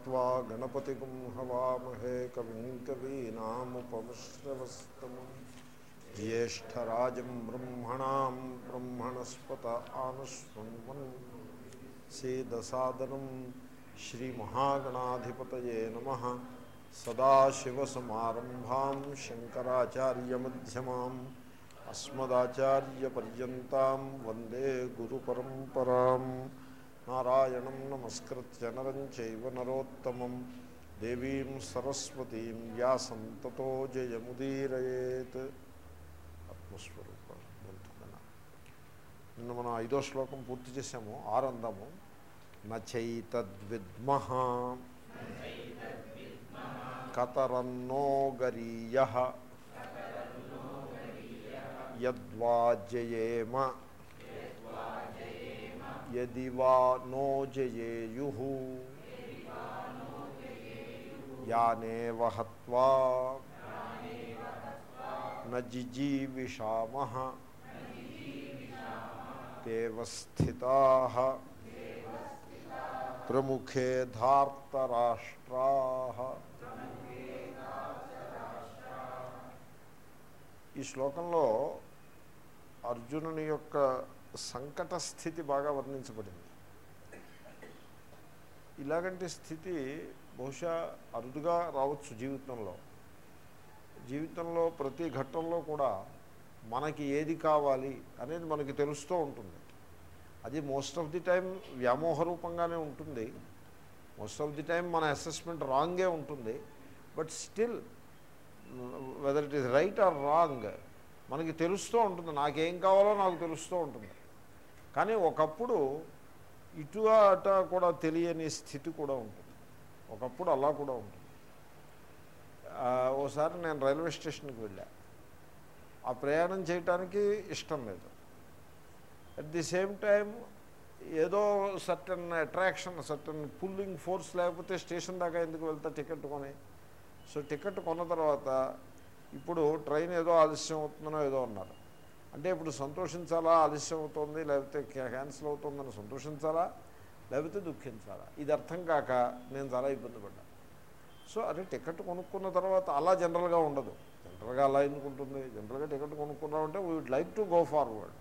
హत्वा గణపతికుం హవామహే కవిం కవీనాముపమశ్రవస్తమం జ్యేష్ఠరాజం బ్రహ్మణాం బ్రహ్మణస్పత ఆనశ్వన్వన్ సీదసాదనం శ్రీమహాగణాధిపతయే నమ సదాశివసమారంభాం శంకరాచార్యమ్యమాం అస్మదాచార్యపర్యంతం వందే గురు పరంపరాం నారాయణం నమస్కృత్య నరం చైవ నరోత్తమం. దేవీం సరస్వతీం వ్యాసం తతో జయముదీరేత్ ఆత్మస్వరూప నిన్న మనం ఐదో శ్లోకం పూర్తి చేసాము ఆరందము నైతద్విద్మ కతరన్నో గరీయ. యద్వాజయేమ. జయేమ యది వా నో జయేయు యానేవ హత్వా నజిజీవిషామ దేవస్థితా ప్రముఖే ధార్తరాష్ట్రా ఈ శ్లోకంలో అర్జునుని యొక్క సంకట స్థితి బాగా వర్ణించబడింది. ఇలాగంటి స్థితి బహుశా అరుదుగా రావచ్చు జీవితంలో. జీవితంలో ప్రతి ఘట్టంలో కూడా మనకి ఏది కావాలి అనేది మనకి తెలుస్తూ ఉంటుంది. అది మోస్ట్ ఆఫ్ ది టైం వ్యామోహ రూపంగానే ఉంటుంది. మోస్ట్ ఆఫ్ ది టైం మన అసెస్మెంట్ రాంగే ఉంటుంది. But still whether it is right or wrong మనకి తెలుస్తూ ఉంటుంది. నాకేం కావాలో నాకు తెలుస్తూ ఉంటుంది. కానీ ఒకప్పుడు ఇటు అట కూడా తెలియని స్థితి కూడా ఉంటుంది. ఒకప్పుడు అలా కూడా ఉంటుంది. ఓసారి నేను రైల్వే స్టేషన్కి వెళ్ళా. ఆ ప్రయాణం చేయటానికి ఇష్టం లేదు. అట్ ది సేమ్ టైం ఏదో certain attraction certain pulling force లేకపోతే స్టేషన్ దాకా ఎందుకు వెళ్తా టికెట్ కొని? సో టికెట్ కొన్న తర్వాత ఇప్పుడు ట్రైన్ ఏదో ఆలస్యం అవుతుందనో ఏదో అన్నారు. అంటే ఇప్పుడు సంతోషించాలా ఆలస్యం అవుతుంది లేకపోతే క్యాన్సిల్ అవుతుందని సంతోషించాలా లేకపోతే దుఃఖించాలా? ఇది అర్థం కాక నేను చాలా ఇబ్బంది పడ్డాను సో అదే టికెట్ కొనుక్కున్న తర్వాత అలా జనరల్గా ఉండదు. జనరల్గా అలా ఎందుకు ఉంటుంది జనరల్గా ticket కొనుక్కున్నామంటే we would like to go forward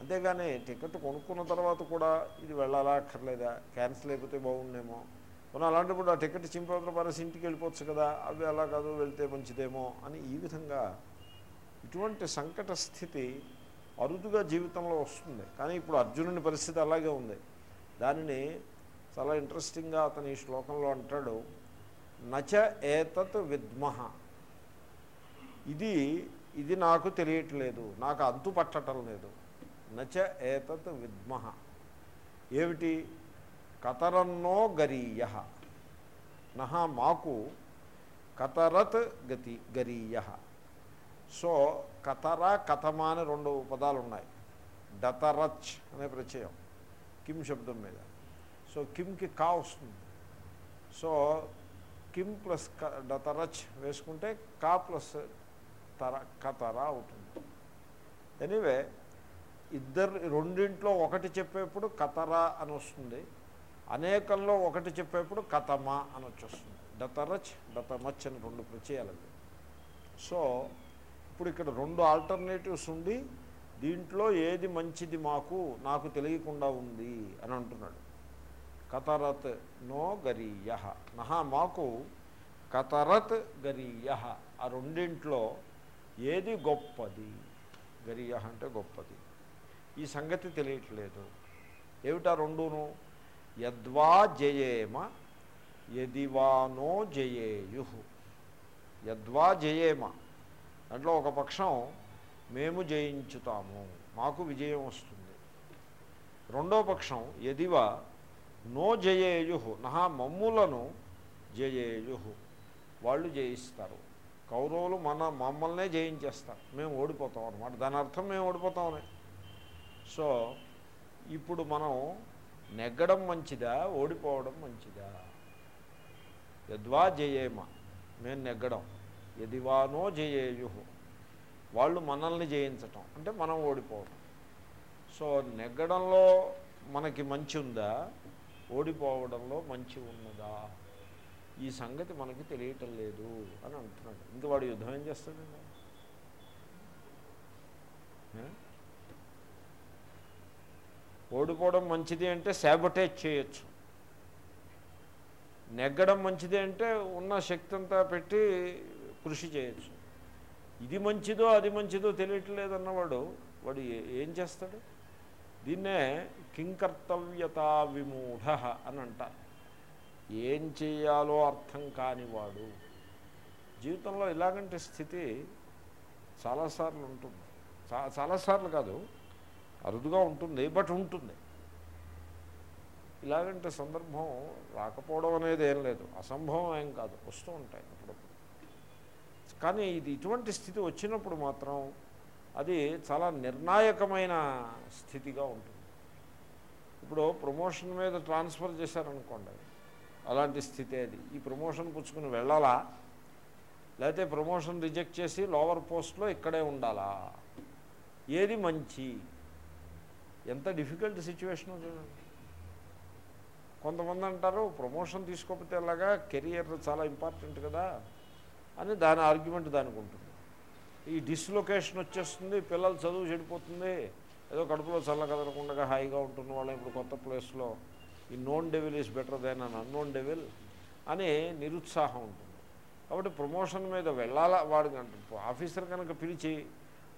అంతేగాని టికెట్ కొనుక్కున్న తర్వాత కూడా ఇది వెళ్ళాలా అక్కర్లేదా? క్యాన్సిల్ అయిపోతే బాగుండేమో. మనం అలాంటప్పుడు ఆ టికెట్ చింపవతల పారేసి ఇంటికి వెళ్ళిపోవచ్చు కదా. అవి అలా కాదు వెళ్తే మంచిదేమో అని ఈ విధంగా ఇటువంటి సంకట స్థితి అరుదుగా జీవితంలో వస్తుంది. కానీ ఇప్పుడు అర్జునుని పరిస్థితి అలాగే ఉంది. దానిని చాలా ఇంట్రెస్టింగ్గా అతని ఈ శ్లోకంలో అంటాడు నచ ఏతత్ విద్మహ. ఇది ఇది నాకు తెలియట్లేదు నాకు అంతు పట్టడం లేదు. నచ ఏతత్ విద్మహ. ఏమిటి? కతరన్నో గరీయ. నహ మాకు కతరత్ గతి గరీయ. సో కతర కథమ అని రెండు పదాలు ఉన్నాయి డతరచ్ అనే ప్రత్యయం కిమ్ శబ్దం మీద. సో కిమ్కి కా వస్తుంది. సో కిమ్ ప్లస్ డతరచ్ వేసుకుంటే కా ప్లస్ తర కతర అవుతుంది. ఎనీవే ఇద్దరు రెండింట్లో ఒకటి చెప్పేప్పుడు కతర అని వస్తుంది. అనేకంలో ఒకటి చెప్పేప్పుడు కథమ అని వచ్చేస్తుంది. డతరచ్ డతమచ్ అని రెండు ప్రత్యయాలు సో ఇప్పుడు ఇక్కడ రెండు ఆల్టర్నేటివ్స్ ఉండి దీంట్లో ఏది మంచిది మాకు నాకు తెలియకుండా ఉంది అని అంటున్నాడు. కతరత్ నో గరీయ. నహా మాకు కతరత్ గరీయ. ఆ రెండింట్లో ఏది గొప్పది? గరీయ అంటే గొప్పది. ఈ సంగతి తెలియట్లేదు. ఏమిటా రెండును? యద్వా జయేమ యదివానో జయేయు. యద్వా జయేమ. దాంట్లో ఒక పక్షం మేము జయించుతాము. మాకు విజయం వస్తుంది. రెండో పక్షం ఎదివా నో జయేయు నహా మమ్ములను జయేయు వాళ్ళు జయిస్తారు. కౌరవులు మన మమ్మల్నే జయించేస్తారు. మేము ఓడిపోతాం అనమాట దాని అర్థం మేము ఓడిపోతామని. సో ఇప్పుడు మనం నెగ్గడం మంచిదా? ఓడిపోవడం మంచిదా? యద్వా జయేమ. మేము నెగ్గడం. ఎదివానో జయేయు. వాళ్ళు మనల్ని జయించటం అంటే మనం ఓడిపోవటం. సో నెగ్గడంలో మనకి మంచి ఉందా? ఓడిపోవడంలో మంచి ఉన్నదా? ఈ సంగతి మనకి తెలియటం లేదు అని అంటున్నాడు. ఇంక వాడు యుద్ధం ఏం చేస్తాడండి? ఓడిపోవడం మంచిది అంటే శాబటేజ్ చేయొచ్చు. నెగ్గడం మంచిది అంటే ఉన్న శక్తి అంతా పెట్టి కృషి చేయొచ్చు. ఇది మంచిదో అది మంచిదో తెలియట్లేదు అన్నవాడు వాడు ఏ- ఏం చేస్తాడు? దీన్నే కింకర్తవ్యతా విమూఢ అని అంటారు. ఏం చేయాలో అర్థం కానివాడు జీవితంలో ఇలాగంటి స్థితి చాలాసార్లు ఉంటుంది. చా చాలాసార్లు కాదు అరుదుగా ఉంటుంది బట్ ఉంటుంది. ఇలాగంటే సందర్భం రాకపోవడం అనేది ఏం లేదు. అసంభవం ఏం కాదు. వస్తూ ఉంటాయి అప్పుడప్పుడు. కానీ ఇది ఇటువంటి స్థితి వచ్చినప్పుడు మాత్రం అది చాలా నిర్ణాయకమైన స్థితిగా ఉంటుంది. ఇప్పుడు ప్రమోషన్ మీద ట్రాన్స్ఫర్ చేశారనుకోండి అలాంటి స్థితి అది. ఈ ప్రమోషన్ పుచ్చుకుని వెళ్ళాలా? లేకపోతే ప్రమోషన్ రిజెక్ట్ చేసి లోవర్ పోస్ట్లో ఇక్కడే ఉండాలా? ఏది మంచి? ఎంత డిఫికల్ట్ సిచ్యువేషన్ చూడండి. కొంతమంది అంటారు ప్రమోషన్ తీసుకోకపోతే ఎలాగా? కెరియర్ చాలా ఇంపార్టెంట్ కదా. అని దాని ఆర్గ్యుమెంట్ దానికి ఉంటుంది. ఈ డిస్లొకేషన్ వచ్చేస్తుంది పిల్లలు చదువు చెడిపోతుంది ఏదో కడుపులో చల్లకదలకుండా హాయిగా ఉంటున్న వాళ్ళం ఇప్పుడు కొత్త ప్లేస్లో. ఈ known devil is better than an unknown devil అని నిరుత్సాహం ఉంటుంది. కాబట్టి ప్రమోషన్ మీద వెళ్ళాలా వాడికి అంటారు ఆఫీసర్ కనుక పిలిచి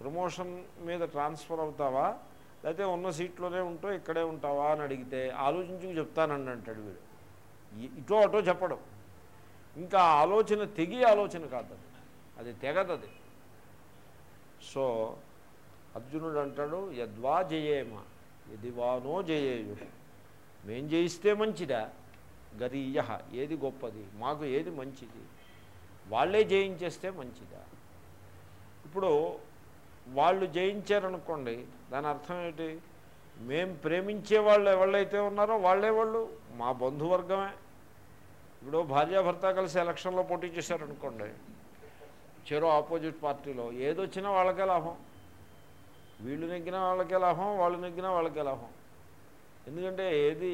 ప్రమోషన్ మీద ట్రాన్స్ఫర్ అవుతావా? లేకపోతే ఉన్న సీట్లోనే ఉంటావు ఇక్కడే ఉంటావా? అని అడిగితే ఆలోచించుకు చెప్తానండి అంటాడు వీడు ఇటో అటో చెప్పడం. ఇంకా ఆలోచన తెగి ఆలోచన కాదు అది. తెగదది సో అర్జునుడు అంటాడు యద్వా జయేమ యదివానో జయేయు. మేం జయిస్తే మంచిదా? గరీయ ఏది గొప్పది? మాకు ఏది మంచిది? వాళ్ళే జయించేస్తే మంచిదా? ఇప్పుడు వాళ్ళు జయించారనుకోండి దాని అర్థం ఏంటి మేం ప్రేమించే వాళ్ళు ఎవళ్ళైతే ఉన్నారో వాళ్ళే వాళ్ళు మా బంధువర్గమే. ఇప్పుడు భార్యాభర్త కలిసి ఎలక్షన్లో పోటీ చేశారనుకోండి చెరో ఆపోజిట్ పార్టీలో ఏదొచ్చినా వాళ్ళకే లాభం. వీళ్ళు నెగ్గినా వాళ్ళకే లాభం వాళ్ళు నెగ్గినా వాళ్ళకే లాభం. ఎందుకంటే ఏది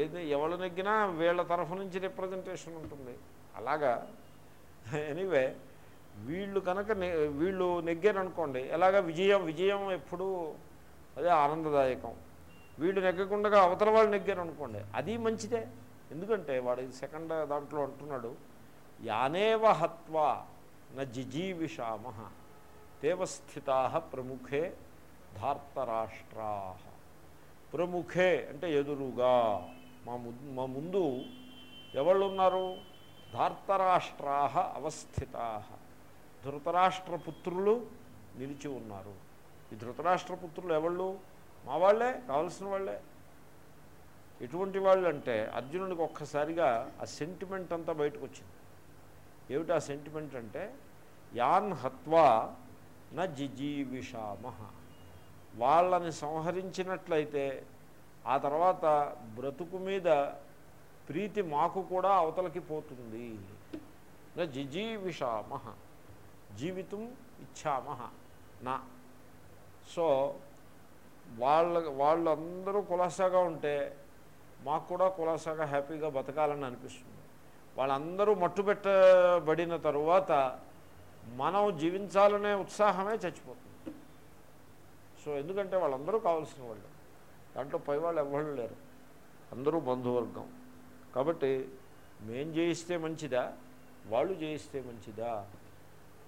ఏది ఎవరు నెగ్గినా వీళ్ళ తరఫు నుంచి రిప్రజెంటేషన్ ఉంటుంది. అలాగా? ఎనీవే వీళ్ళు కనుక వీళ్ళు నెగ్గారనుకోండి ఎలాగ విజయం విజయం ఎప్పుడూ అదే ఆనందదాయకం. వీళ్ళు నెగ్గకుండా అవతల వాళ్ళు నెగ్గారనుకోండి అది మంచిదే. ఎందుకంటే వాడు సెకండ్ దాంట్లో అంటున్నాడు యానేవ హత్వా న దేవస్థితా తేవస్థితా ప్రముఖే ధార్తరాష్ట్రా. ప్రముఖే అంటే ఎదురుగా మా ము- మా ముందు ఎవళ్ళున్నారు? ధార్తరాష్ట్రా అవస్థితా. ధృతరాష్ట్రపుత్రులు నిలిచి ఉన్నారు. ఈ ధృతరాష్ట్రపుత్రులు ఎవళ్ళు? మా వాళ్ళే కావలసిన వాళ్ళే. ఎటువంటి వాళ్ళు అంటే అర్జునుడికి ఒక్కసారిగా ఆ సెంటిమెంట్ అంతా బయటకు వచ్చింది ఏమిటి ఆ సెంటిమెంట్ అంటే యాన్ హత్వా న జిజీవిషామ. వాళ్ళని సంహరించినట్లయితే ఆ తర్వాత బ్రతుకు మీద ప్రీతి మాకు కూడా అవతలకి పోతుంది. నా జిజీవిషామ. జీవితం ఇచ్చామ నా. సో వాళ్ళ వాళ్ళందరూ కులాసాగా ఉంటే మాకు కూడా కులాసాగా హ్యాపీగా బతకాలని అనిపిస్తుంది. వాళ్ళందరూ మట్టుబెట్టబడిన తరువాత మనం జీవించాలనే ఉత్సాహమే చచ్చిపోతుంది. సో ఎందుకంటే వాళ్ళందరూ కావాల్సిన వాళ్ళు. దాంట్లో పై వాళ్ళు ఎవరు లేరు. అందరూ బంధువర్గం. కాబట్టి మేం జయిస్తే మంచిదా? వాళ్ళు జయిస్తే మంచిదా?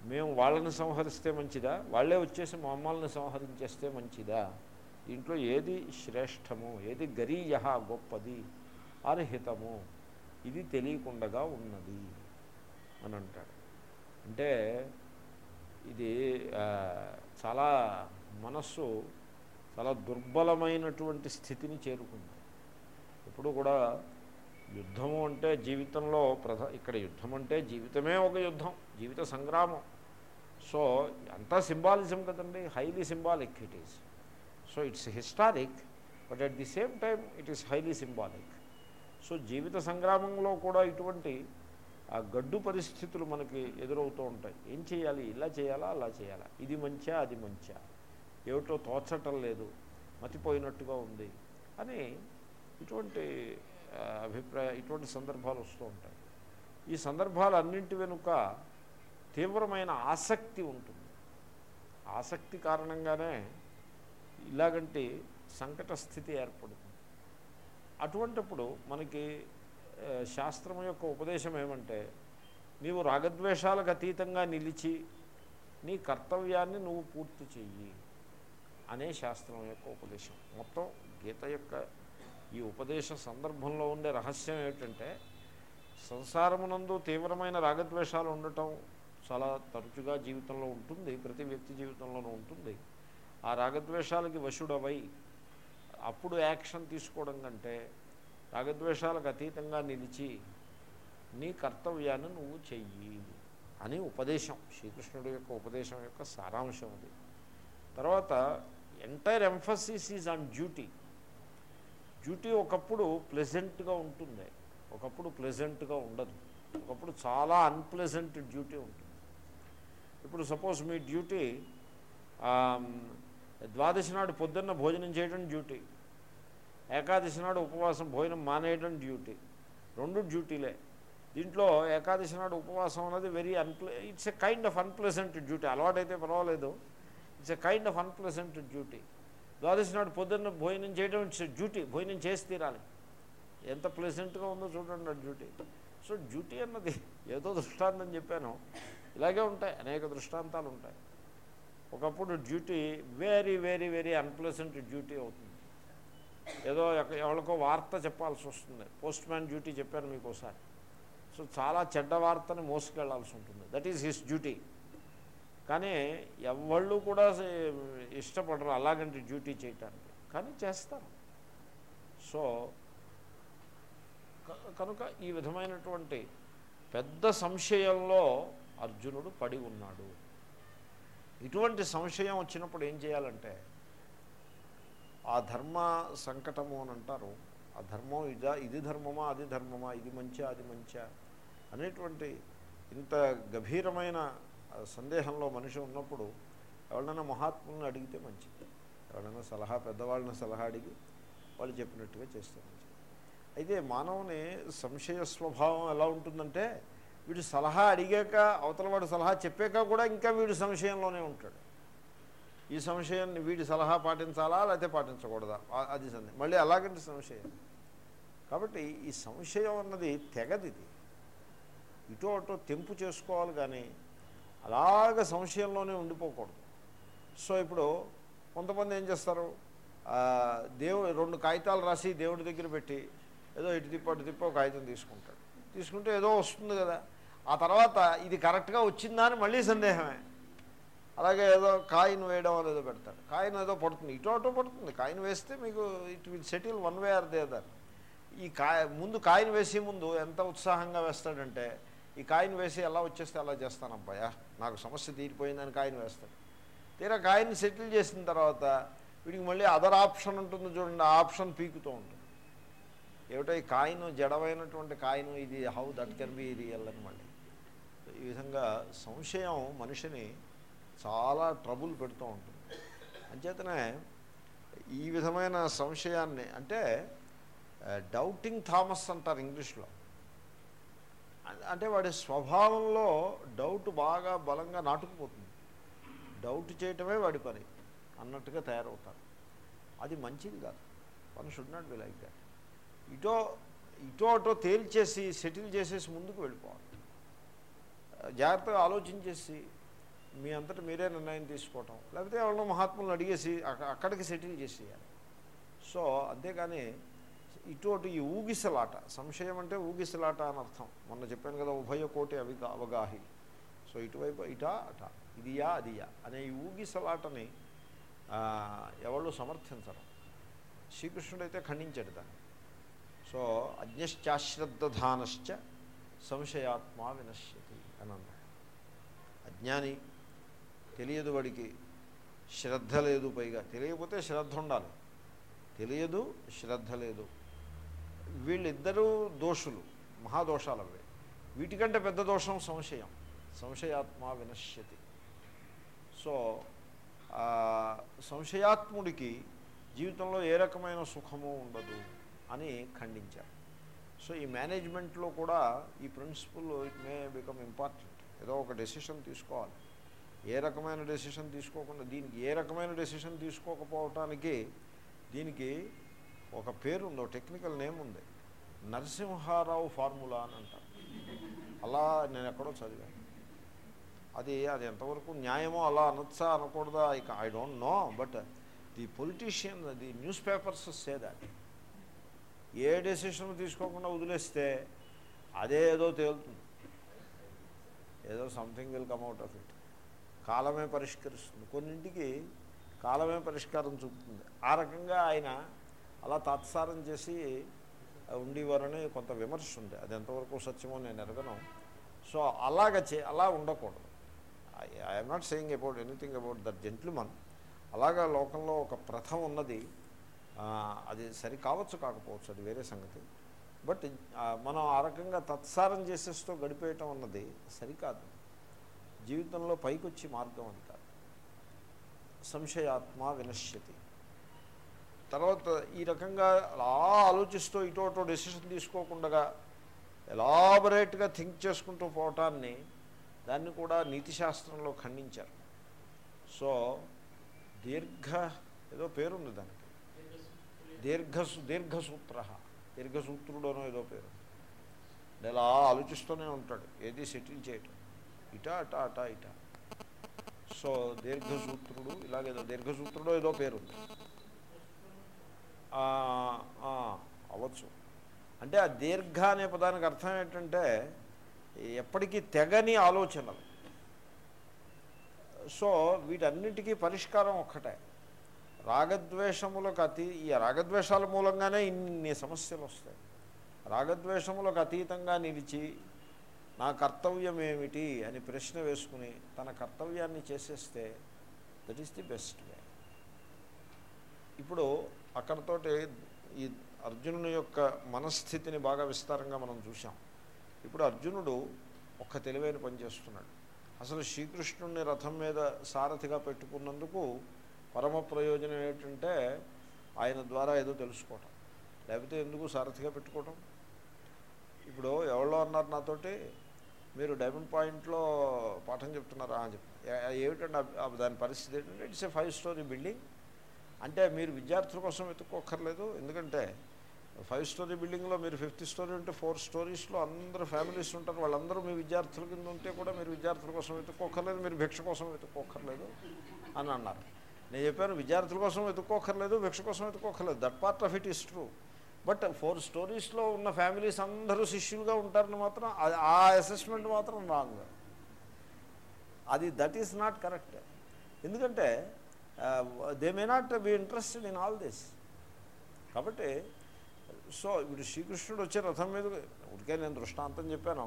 మేము వాళ్ళని సంహరిస్తే మంచిదా? వాళ్ళే వచ్చేసి మమ్మల్ని సంహరించేస్తే మంచిదా? దీంట్లో ఏది శ్రేష్టము ఏది గరీయ గొప్పది అర్హితము ఇది తెలియకుండగా ఉన్నది అని అంటాడు. అంటే ఇది చాలా మనస్సు చాలా దుర్బలమైనటువంటి స్థితిని చేరుకుంది. ఎప్పుడు కూడా యుద్ధము అంటే జీవితంలో ప్రధ ఇక్కడ యుద్ధం అంటే జీవితమే ఒక యుద్ధం జీవిత సంగ్రామం. సో అంతా సింబాలిజం కదండి highly symbolic it is. So it's historic but at the same time it is highly symbolic so జీవిత సంగ్రామంలో కూడా ఇటువంటి ఆ గడ్డు పరిస్థితులు మనకి ఎదురవుతూ ఉంటాయి. ఏం చేయాలి? ఇలా చేయాలా? అలా చేయాలా? ఇది మంచా? అది మంచా? ఏమిటో తోచటం లేదు. మతిపోయినట్టుగా ఉంది అని ఇటువంటి అభిప్రాయ ఇటువంటి సందర్భాలు వస్తూ ఉంటాయి. ఈ సందర్భాలు అన్నింటి వెనుక తీవ్రమైన ఆసక్తి ఉంటుంది. ఆసక్తి కారణంగానే ఇలాగంటి సంకట స్థితి ఏర్పడుతుంది. అటువంటప్పుడు మనకి శాస్త్రం యొక్క ఉపదేశం ఏమంటే నీవు రాగద్వేషాలకు అతీతంగా నిలిచి నీ కర్తవ్యాన్ని నువ్వు పూర్తి చెయ్యి అనే శాస్త్రం యొక్క ఉపదేశం. మొత్తం గీత యొక్క ఈ ఉపదేశ సందర్భంలో ఉండే రహస్యం ఏమిటంటే సంసారమునందు తీవ్రమైన రాగద్వేషాలు ఉండటం చాలా తరచుగా జీవితంలో ఉంటుంది ప్రతి వ్యక్తి జీవితంలోనూ ఉంటుంది. ఆ రాగద్వేషాలకి వశుడవై అప్పుడు యాక్షన్ తీసుకోవడం కంటే రాగద్వేషాలకు అతీతంగా నిలిచి నీ కర్తవ్యాన్ని నువ్వు చెయ్యి అని ఉపదేశం. శ్రీకృష్ణుడి యొక్క ఉపదేశం యొక్క సారాంశం అది. తర్వాత entire emphasis is on duty. Duty ఒకప్పుడు ప్లెజెంట్గా ఉంటుంది. ఒకప్పుడు ప్లెజెంట్గా ఉండదు. ఒకప్పుడు చాలా అన్ప్లెజెంట్ డ్యూటీ ఉంటుంది. ఇప్పుడు సపోజ్ మీ డ్యూటీ ద్వాదశి నాడు పొద్దున్న భోజనం చేయడం డ్యూటీ. ఏకాదశి నాడు ఉపవాసం భోజనం మానేయడం డ్యూటీ. రెండు డ్యూటీలే. దీంట్లో ఏకాదశి నాడు ఉపవాసం అన్నది very అన్ప్లే it's a kind of unpleasant duty అలవాటైతే పర్వాలేదు. It's a kind of unpleasant duty Dwadashi నాడు పొద్దున్న భోజనం చేయడం ఇట్స్ డ్యూటీ భోజనం చేసి తీరాలి. ఎంత ప్లెజెంట్గా ఉందో చూడండి డ్యూటీ సో డ్యూటీ అన్నది ఏదో దృష్టాంతం చెప్పాను. ఇలాగే ఉంటాయి. అనేక దృష్టాంతాలు ఉంటాయి. ఒకప్పుడు duty very very very unpleasant duty అవుతుంది. ఏదో ఎవరికో వార్త చెప్పాల్సి వస్తుంది. పోస్ట్ మ్యాన్ డ్యూటీ చెప్పాను మీకు ఒకసారి సో చాలా చెడ్డ వార్తని మోసుకెళ్ళాల్సి ఉంటుంది. దట్ ఈజ్ హిస్ డ్యూటీ కానీ ఎవళ్ళు కూడా ఇష్టపడరు అలాగంటి డ్యూటీ చేయటానికి. కానీ చేస్తారు. సో కనుక ఈ విధమైనటువంటి పెద్ద సంశయంలో అర్జునుడు పడి ఉన్నాడు. ఇటువంటి సంశయం వచ్చినప్పుడు ఏం చేయాలంటే ఆ ధర్మ సంకటము అని అంటారు ఆ ధర్మం ఇదా ఇది ధర్మమా అది ధర్మమా ఇది మంచా అది మంచా అనేటువంటి ఇంత గభీరమైన సందేహంలో మనిషి ఉన్నప్పుడు ఎవరైనా మహాత్ములను అడిగితే మంచిది. ఎవరైనా సలహా పెద్దవాళ్ళని సలహా అడిగి వాళ్ళు చెప్పినట్టుగా చేస్తే మంచిది. అయితే మానవుని సంశయ స్వభావం ఎలా ఉంటుందంటే వీడు సలహా అడిగాక అవతల వాడు సలహా చెప్పాక కూడా ఇంకా వీడు సంశయంలోనే ఉంటాడు. ఈ సంశయాన్ని వీడి సలహా పాటించాలా లేకపోతే పాటించకూడదా? అది సందే మళ్ళీ అలాగంటి సంశయం. కాబట్టి ఈ సంశయం అన్నది తెగదిది. ఇటో అటో తెంపు చేసుకోవాలి కానీ అలాగ సంశయంలోనే ఉండిపోకూడదు. సో ఇప్పుడు కొంతమంది ఏం చేస్తారు? దేవు దేవుడు రెండు కాగితాలు రాసి దేవుడి దగ్గర పెట్టి ఏదో ఇటు తిప్ప అటు తిప్ప ఒక కాగితం తీసుకుంటాడు. తీసుకుంటే ఏదో వస్తుంది కదా. ఆ తర్వాత ఇది కరెక్ట్గా వచ్చిందా అని మళ్ళీ సందేహమే. అలాగే ఏదో కాయిన్ వేయడం అనేది పెడతాడు. కాయిన్ ఏదో పడుతుంది. ఇటు అటు పడుతుంది. కాయిన్ వేస్తే మీకు it will settle one way or the other ఈ కాయ ముందు కాయిన్ వేసే ముందు ఎంత ఉత్సాహంగా వేస్తాడంటే ఈ కాయిన్ వేసి ఎలా వచ్చేస్తే అలా చేస్తాను అబ్బాయా నాకు సమస్య తీరిపోయిందని కాయిన్ వేస్తాడు. తీరా కాయిన్ సెటిల్ చేసిన తర్వాత వీడికి మళ్ళీ అదర్ ఆప్షన్ ఉంటుంది చూడండి. ఆ ఆప్షన్ పీకుతూ ఉంటుంది. ఏమిటో ఈ కాయిన్ జడమైనటువంటి కాయిన్ ఇది. How that can be real అని మళ్ళీ. ఈ విధంగా సంశయం మనిషిని చాలా ట్రబుల్ పెడుతూ ఉంటుంది. అంచేతనే ఈ విధమైన సంశయాన్ని అంటే డౌటింగ్ థామస్ అంటారు ఇంగ్లీష్లో. అంటే వాడి స్వభావంలో డౌట్ బాగా బలంగా నాటుకుపోతుంది. డౌట్ చేయటమే వాడి పని అన్నట్టుగా తయారవుతారు అది మంచిది కాదు. One should not be like that. ఇటో ఇటో అటో తేల్చేసి సెటిల్ చేసేసి ముందుకు వెళ్ళిపోవాలి. జాగ్రత్తగా ఆలోచించేసి మీ అంతటా మీరే నిర్ణయం తీసుకోవటం. లేకపోతే ఎవరినో మహాత్ములను అడిగేసి అక్కడికి సెటిల్ చేసేయాలి. సో అంతేగాని ఇటు అటు ఈ ఊగిసలాట సంశయం అంటే ఊగిసలాట అని అర్థం. మొన్న చెప్పాను కదా ఉభయ కోటి అవి అవగాహి. సో ఇటువైపు ఇటా అట. ఇదియా అదియా అనే ఈ ఊగిసలాటని ఎవళ్ళు సమర్థించరు. శ్రీకృష్ణుడైతే ఖండించాడు దాన్ని. సో అజ్ఞశ్చాశ్రద్ధానశ్చ సంశయాత్మా వినశ్యతి. అని అన్నాడు. అజ్ఞాని తెలియదు వాడికి శ్రద్ధ లేదు పైగా. తెలియకపోతే శ్రద్ధ ఉండాలి. తెలియదు శ్రద్ధ లేదు. వీళ్ళిద్దరూ దోషులు మహాదోషాలు అవి వీటికంటే పెద్ద దోషం సంశయం. సంశయాత్మ వినశ్యతి. సో సంశయాత్ముడికి జీవితంలో ఏ రకమైన సుఖము ఉండదు అని ఖండించారు. సో ఈ మేనేజ్మెంట్లో కూడా ఈ principle it may become important. ఏదో ఒక డెసిషన్ తీసుకోవాలి. ఏ రకమైన డెసిషన్ తీసుకోకుండా దీనికి ఏ రకమైన డెసిషన్ తీసుకోకపోవటానికి దీనికి ఒక పేరు ఉందో ఒక టెక్నికల్ నేమ్ ఉంది నరసింహారావు ఫార్ములా అని అంటారు. అలా నేను ఎక్కడో చదివాను. అది అది ఎంతవరకు న్యాయమో అలా అనొచ్చా అనకూడదా? ఇక I don't know but the politician the news papers say that a decision తీసుకోకుండా వదిలేస్తే అదే ఏదో తేలుతుంది. ఏదో something will come out of it కాలమే పరిష్కరిస్తుంది. కొన్నింటికి కాలమే పరిష్కారం చూపుతుంది. ఆ రకంగా ఆయన అలా తాత్సారం చేసి ఉండేవారని కొంత విమర్శ ఉంది. అది ఎంతవరకు సత్యమో నేను ఎరగను. సో అలాగ చే అలా ఉండకూడదు. I'm not saying about anything about that gentleman అలాగా లోకంలో ఒక ప్రథం ఉన్నది. అది సరి కావచ్చు కాకపోవచ్చు అది వేరే సంగతి. బట్ మనం ఆ రకంగా తత్సారం చేసేస్తూ గడిపేయటం అన్నది సరికాదు. జీవితంలో పైకొచ్చి మార్గం అది కాదు. సంశయాత్మ వినశ్యతి. తర్వాత ఈ రకంగా అలా ఆలోచిస్తూ ఇటో అటో డెసిషన్ తీసుకోకుండా ఎలాబరేట్గా థింక్ చేసుకుంటూ పోవటాన్ని దాన్ని కూడా నీతిశాస్త్రంలో ఖండించారు. సో దీర్ఘ ఏదో పేరుంది దానికి. దీర్ఘ దీర్ఘసూత్ర. దీర్ఘసూత్రుడు అనో ఏదో పేరు. నెలా అలా ఆలోచిస్తూనే ఉంటాడు. ఏది సెటిల్ చేయటం. ఇటా అటా అటా ఇటా. సో దీర్ఘసూత్రుడు ఇలాగేదో దీర్ఘసూత్రుడు ఏదో పేరుంది ఆ, అవ్వచ్చు. అంటే ఆ దీర్ఘ అనే పదానికి అర్థం ఏంటంటే ఎప్పటికీ తెగని ఆలోచనలు. సో వీటన్నిటికీ పరిష్కారం ఒక్కటే. రాగద్వేషములకు అతీ ఈ రాగద్వేషాల మూలంగానే ఇన్ని సమస్యలు వస్తాయి రాగద్వేషములకు అతీతంగా నిలిచి నా కర్తవ్యం ఏమిటి అని ప్రశ్న వేసుకుని తన కర్తవ్యాన్ని చేసేస్తే that is the best way ఇప్పుడు అక్కడతోటి ఈ అర్జునుని యొక్క మనస్థితిని బాగా విస్తారంగా మనం చూసాం ఇప్పుడు అర్జునుడు ఒక్క తెలివైన పని చేస్తున్నాడు. అసలు శ్రీకృష్ణుడిని రథం మీద సారథిగా పెట్టుకున్నందుకు పరమ ప్రయోజనం ఏమిటంటే ఆయన ద్వారా ఏదో తెలుసుకోవటం. లేకపోతే ఎందుకు సారథిగా పెట్టుకోవటం? ఇప్పుడు ఎవరో అన్నారు నాతోటి మీరు డైమండ్ పాయింట్లో పాఠం చెప్తున్నారా అని చెప్పి. ఏమిటండి ఆ- దాని పరిస్థితి ఏంటంటే it's a five storey building. అంటే మీరు విద్యార్థుల కోసం వెతుక్కోక్కర్లేదు. ఎందుకంటే ఫైవ్ స్టోరీ బిల్డింగ్లో మీరు ఫిఫ్త్ స్టోరీ ఉంటే ఫోర్ స్టోరీస్లో అందరూ ఫ్యామిలీస్ ఉంటారు. వాళ్ళందరూ మీ విద్యార్థుల కింద ఉంటే కూడా మీరు విద్యార్థుల కోసం వెతుక్కోక్కర్లేదు. మీరు భిక్ష కోసం వెతుక్కోక్కర్లేదు అని అన్నారు. నేను చెప్పాను విద్యార్థుల కోసం వెతుక్కోక్కర్లేదు భిక్ష కోసం వెతుక్కోక్కర్లేదు. That part of it is true but four స్టోరీస్లో ఉన్న ఫ్యామిలీస్ అందరూ శిష్యులుగా ఉంటారని మాత్రం ఆ అసెస్మెంట్ మాత్రం రాంగ్ అది దట్ ఈస్ నాట్ కరెక్ట్ ఎందుకంటే they may not be interested in all this కాబట్టి సో ఇప్పుడు శ్రీకృష్ణుడు వచ్చే రథం మీద ఉడికే నేను దృష్టాంతం చెప్పాను.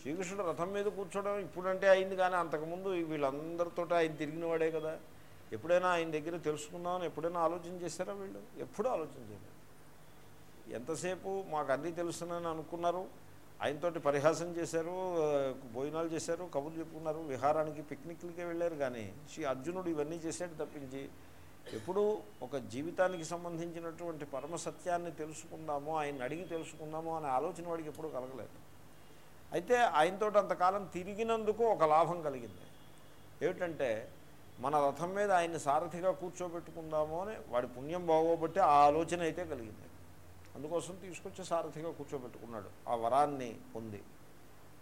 శ్రీకృష్ణుడు రథం మీద కూర్చోవడం ఇప్పుడంటే అయింది కానీ అంతకుముందు వీళ్ళందరితో ఆయన తిరిగిన వాడే కదా. ఎప్పుడైనా ఆయన దగ్గర తెలుసుకుందామని ఎప్పుడైనా ఆలోచన చేశారా వీళ్ళు? ఎప్పుడూ ఆలోచన చేయలేదు. ఎంతసేపు మాకు అన్నీ తెలుసునని అనుకున్నారు ఆయనతోటి పరిహాసం చేశారు భోజనాలు చేశారు కబుర్లు చెప్పుకున్నారు విహారానికి పిక్నిక్లకే వెళ్ళారు కానీ శ్రీ అర్జునుడు ఇవన్నీ చేశాడు తప్పించి ఎప్పుడు ఒక జీవితానికి సంబంధించినటువంటి పరమ సత్యాన్ని తెలుసుకుందామో ఆయన అడిగి తెలుసుకుందామో అనే ఆలోచన వాడికి ఎప్పుడూ కలగలేదు. అయితే ఆయనతో అంతకాలం తిరిగినందుకు ఒక లాభం కలిగింది. ఏమిటంటే మన రథం మీద ఆయన్ని సారథిగా కూర్చోబెట్టుకుందామో అని వాడి పుణ్యం బాగోబట్టి ఆ ఆలోచన అయితే కలిగింది. అందుకోసం తీసుకొచ్చి సారథిగా కూర్చోబెట్టుకున్నాడు. ఆ వరాన్ని పొంది.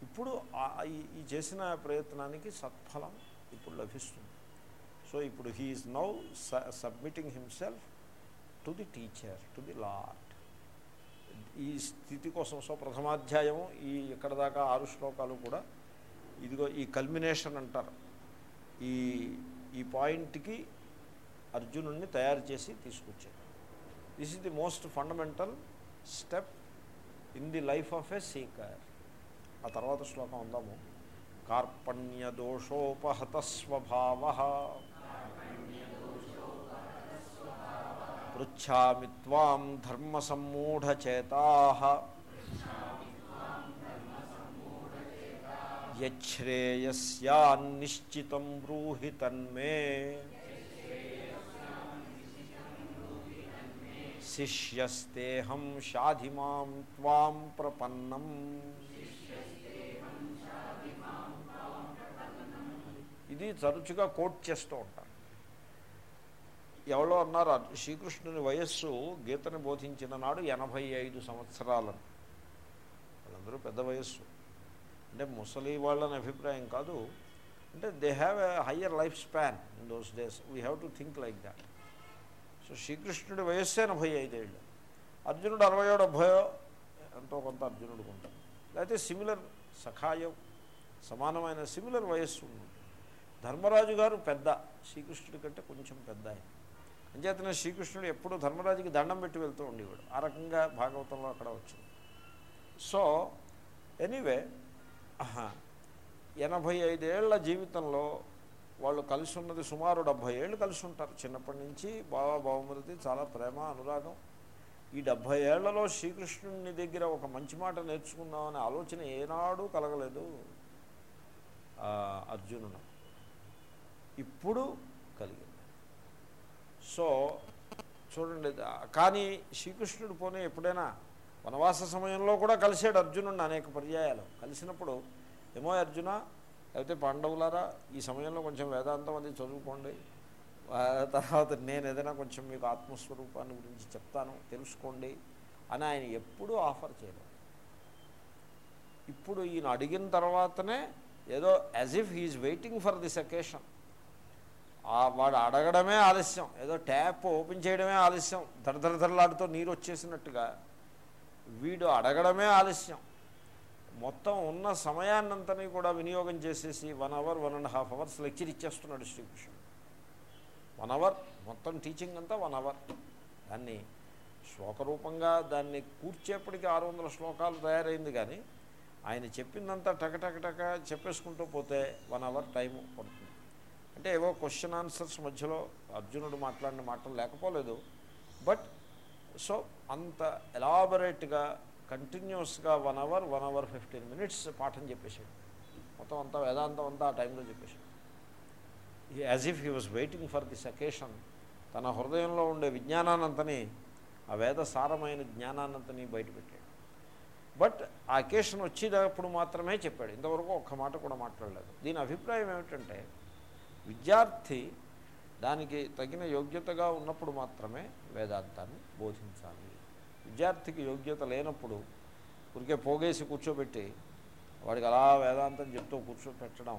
ఇప్పుడు ఈ- చేసిన ప్రయత్నానికి సత్ఫలం ఇప్పుడు లభిస్తుంది. సో ఇప్పుడు he's now submitting himself to the teacher to the lord ఈ స్థితి కోసం సో ప్రథమాధ్యాయము ఈ ఇక్కడ దాకా ఆరు శ్లోకాలు కూడా ఇదిగో ఈ కల్మినేషన్ అంటారు. ఈ ఈ పాయింట్కి అర్జునుడిని తయారు చేసి తీసుకొచ్చాడు. This is the most fundamental step in the life of a seeker ఆ తర్వాత శ్లోకం ఉందాము. కార్పణ్య దోషోపహత స్వభావ పృచ్ఛామి ధర్మ సమ్మూఢచేతా యశ్రేయస్యాన్నిశ్చితం బ్రూహి తన్మే. శిష్యస్తేహం షాధిమాం త్వాం ప్రపన్నం. ఇది తరచుగా కోట్ చేస్తూ ఉంటారు. ఎవరో అన్నారు శ్రీకృష్ణుని వయస్సు గీతని బోధించిన నాడు ఎనభై ఐదు సంవత్సరాలను వాళ్ళందరూ పెద్ద వయస్సు. అంటే ముసలి వాళ్ళని అభిప్రాయం కాదు. అంటే they have a higher life span in those days we have to think like that so శ్రీకృష్ణుడి వయస్సు ఎనభై ఐదేళ్ళు. అర్జునుడు అరవయో డెబ్భయో ఎంతో కొంత అర్జునుడికి ఉంటాడు లేకపోతే సిమిలర్ సఖాయం సమానమైన సిమిలర్ వయస్సు ఉంది. ధర్మరాజు గారు పెద్ద శ్రీకృష్ణుడి కంటే కొంచెం పెద్ద ఆయన. అంచేతనే శ్రీకృష్ణుడు ఎప్పుడూ ధర్మరాజుకి దండం పెట్టి వెళ్తూ ఉండేవాడు. ఆ రకంగా భాగవతంలో అక్కడ వచ్చింది. సో ఎనీవే ఎనభై ఐదేళ్ళ జీవితంలో వాళ్ళు కలిసి ఉన్నది సుమారు డెబ్భై ఏళ్ళు కలిసి ఉంటారు చిన్నప్పటి నుంచి బాబా బావమృతి చాలా ప్రేమ అనురాగం. ఈ డెబ్భై ఏళ్ళలో శ్రీకృష్ణుని దగ్గర ఒక మంచి మాట నేర్చుకుందామనే ఆలోచన ఏనాడు కలగలేదు. అర్జునుడు ఇప్పుడు కలిగింది. సో చూడండి కానీ శ్రీకృష్ణుడు పోనీ ఎప్పుడైనా వనవాస సమయంలో కూడా కలిసాడు అర్జునుడిని అనేక పర్యాయాలు. కలిసినప్పుడు ఏమో అర్జున లేకపోతే పాండవులారా ఈ సమయంలో కొంచెం వేదాంతం అది చదువుకోండి. తర్వాత నేను ఏదైనా కొంచెం మీకు ఆత్మస్వరూపాన్ని గురించి చెప్తాను తెలుసుకోండి అని ఆయన ఎప్పుడూ ఆఫర్ చేయలేదు. ఇప్పుడు ఈయన అడిగిన తర్వాతనే ఏదో as if he's waiting for this occasion వాడు అడగడమే ఆలస్యం ఏదో ట్యాప్ ఓపెన్ చేయడమే ఆలస్యం దరదరదరలాడుతూ నీరు వచ్చేసినట్టుగా వీడు అడగడమే ఆలస్యం. మొత్తం ఉన్న సమయాన్నంతని కూడా వినియోగం చేసేసి one hour one and half hours lecture ఇచ్చేస్తున్నాడు శ్రీకృష్ణుడు. వన్ అవర్ మొత్తం టీచింగ్ అంతా వన్ అవర్. దాన్ని శ్లోకరూపంగా దాన్ని కూర్చేపటికి ఆరు వందల శ్లోకాలు తయారైంది కానీ ఆయన చెప్పిందంతా టకటకటక టక చెప్పేసుకుంటూ పోతే వన్ అవర్ టైం పడుతుంది. అంటే ఏవో క్వశ్చన్ ఆన్సర్స్ మధ్యలో అర్జునుడు మాట్లాడిన మాటలు లేకపోలేదు. బట్ సో అంత ఎలాబరేట్గా కంటిన్యూస్గా one hour one hour fifteen minutes పాఠం చెప్పేసాడు మొత్తం అంతా వేదాంతం అంతా ఆ టైంలో చెప్పేశాడు. As if he was waiting for this occasion తన హృదయంలో ఉండే విజ్ఞానాన్నంతని ఆ వేద సారమైన జ్ఞానాన్నంతని బయటపెట్టాడు బట్ ఆ అకేషన్ వచ్చేటప్పుడు మాత్రమే చెప్పాడు. ఇంతవరకు ఒక్క మాట కూడా మాట్లాడలేదు. దీని అభిప్రాయం ఏమిటంటే విద్యార్థి దానికి తగిన యోగ్యతగా ఉన్నప్పుడు మాత్రమే వేదాంతాన్ని బోధించాలి. విద్యార్థికి యోగ్యత లేనప్పుడు ఊరికే పోగేసి కూర్చోబెట్టి వాడికి అలా వేదాంతం చెప్తూ కూర్చోపెట్టడం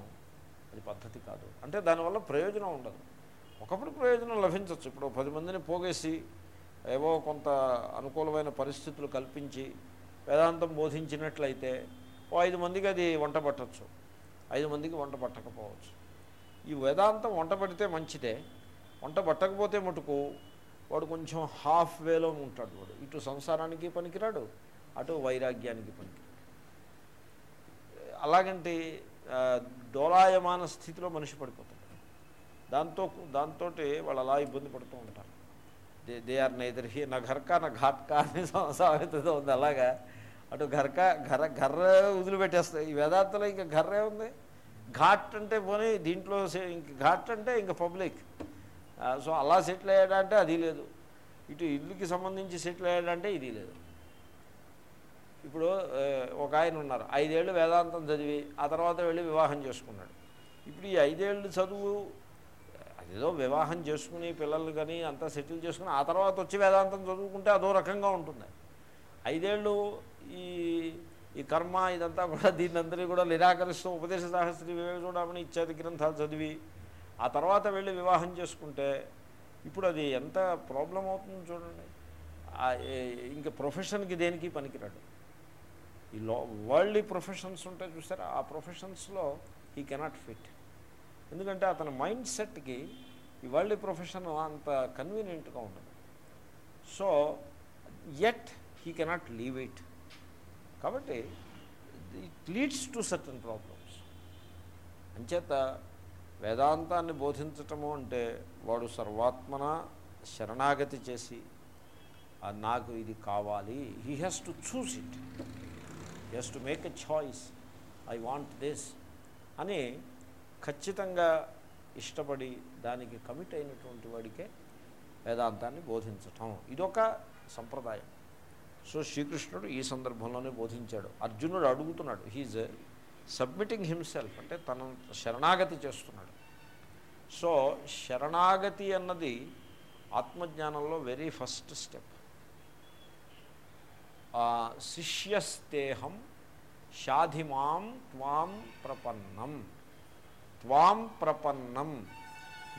అది పద్ధతి కాదు. అంటే దానివల్ల ప్రయోజనం ఉండదు. ఒకప్పుడు ప్రయోజనం లభించవచ్చు ఇప్పుడు పది మందిని పోగేసి ఏవో కొంత అనుకూలమైన పరిస్థితులు కల్పించి వేదాంతం బోధించినట్లయితే ఓ ఐదు మందికి అది వంట పట్టచ్చు. ఐదు మందికి వంట పట్టకపోవచ్చు. ఈ వేదాంతం వంట పడితే మంచిదే. వంట పట్టకపోతే మటుకు వాడు కొంచెం హాఫ్ వేలో ఉంటాడు వాడు. ఇటు సంసారానికి పనికిరాడు అటు వైరాగ్యానికి పనికిరాడు. అలాగంటే డోలాయమాన స్థితిలో మనిషి పడిపోతాడు. దాంతో దాంతో వాళ్ళు అలా ఇబ్బంది పడుతూ ఉంటారు. దే దే ఆర్ నైదర్ హీ నా ఘర్కా నా ఘాట్కా అనే సామెతతో ఉంది. అలాగా? అటు ఘర్కా ఘర ఘర్ర వదిలిపెట్టేస్తాయి. ఈ వేదాంతంలో ఇంకా ఘర్రే ఉంది. ఘాట్ అంటే పోనీ దీంట్లో ఇంక ఘాట్ అంటే ఇంకా పబ్లిక్. సో అలా సెటిల్ అయ్యాడంటే అది లేదు. ఇటు ఇల్లుకి సంబంధించి సెటిల్ అయ్యాడంటే ఇది లేదు. ఇప్పుడు ఒక ఆయన ఉన్నారు. ఐదేళ్ళు వేదాంతం చదివి ఆ తర్వాత వెళ్ళి వివాహం చేసుకున్నాడు. ఇప్పుడు ఈ ఐదేళ్ళు చదువు అదేదో వివాహం చేసుకుని పిల్లలు కానీ అంతా సెటిల్ చేసుకుని ఆ తర్వాత వచ్చి వేదాంతం చదువుకుంటే అదో రకంగా ఉంటుంది. ఐదేళ్ళు ఈ ఈ కర్మ ఇదంతా కూడా దీన్నందరినీ కూడా నిరాకరిస్తూ ఉపదేశ సాహస్రి వివేచూడమని ఇత్యాది గ్రంథాలు చదివి ఆ తర్వాత వెళ్ళి వివాహం చేసుకుంటే ఇప్పుడు అది ఎంత ప్రాబ్లం అవుతుందో చూడండి. ఇంకా ప్రొఫెషన్కి దేనికి పనికిరాడు? ఈ లో వరల్డ్ ప్రొఫెషన్స్ ఉంటాయి చూసారా ఆ ప్రొఫెషన్స్లో హీ కెనాట్ ఫిట్ ఎందుకంటే అతని మైండ్ సెట్కి ఈ వరల్డ్ ప్రొఫెషన్ అంత కన్వీనియంట్గా ఉండదు. So at he cannot leave it కాబట్టి it leads to certain problems అంచేత వేదాంతాన్ని బోధించటము అంటే వాడు సర్వాత్మన శరణాగతి చేసి నాకు ఇది కావాలి. He has to choose it has to make a choice I want this అని ఖచ్చితంగా ఇష్టపడి దానికి కమిట్ అయినటువంటి వాడికే వేదాంతాన్ని బోధించటం. ఇదొక సంప్రదాయం. సో శ్రీకృష్ణుడు ఈ సందర్భంలోనే బోధించాడు. అర్జునుడు అడుగుతున్నాడు. హీజ్ సబ్మిటింగ్ హిమ్సెల్ఫ్ అంటే తన శరణాగతి చేస్తున్నాడు. సో శరణాగతి అన్నది ఆత్మజ్ఞానంలో వెరీ ఫస్ట్ స్టెప్. శిష్యస్తేహం షాధిమాం త్వాం ప్రపన్నం. త్వాం ప్రపన్నం.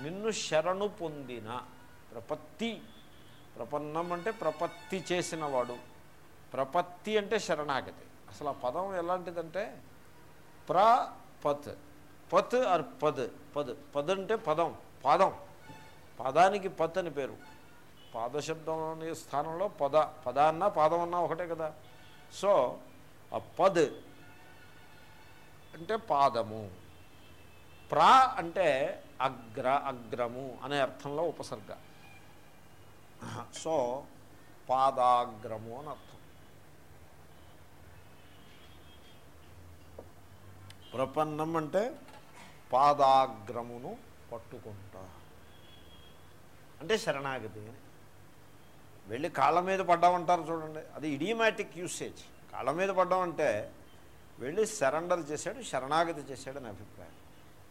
నిన్ను శరణు పొందిన ప్రపత్తి. ప్రపన్నం అంటే ప్రపత్తి చేసినవాడు ప్రపత్తి అంటే శరణాగతి. అసలు ఆ పదం ఎలాంటిదంటే ప్ర పత్. పత్ ఆర్ పద్. పద్. పద్ అంటే పదం. పాదం. పదానికి పత్ అని పేరు. పాదశబ్దం అనే స్థానంలో పద. పద అన్నా పాదం అన్నా ఒకటే కదా. సో ఆ పద్ అంటే పాదము. ప్రా అంటే అగ్ర అగ్రము అనే అర్థంలో ఉపసర్గ. సో పాదాగ్రము అని అర్థం. ప్రపన్నం అంటే పాదాగ్రమును పట్టుకుంటా. అంటే శరణాగతి అని. వెళ్ళి కాళ్ళ మీద పడ్డామంటారు చూడండి. అది ఇడియమాటిక్ యూసేజ్ కాళ్ళ మీద పడ్డామంటే వెళ్ళి సరెండర్ చేశాడు శరణాగతి చేశాడని అభిప్రాయం.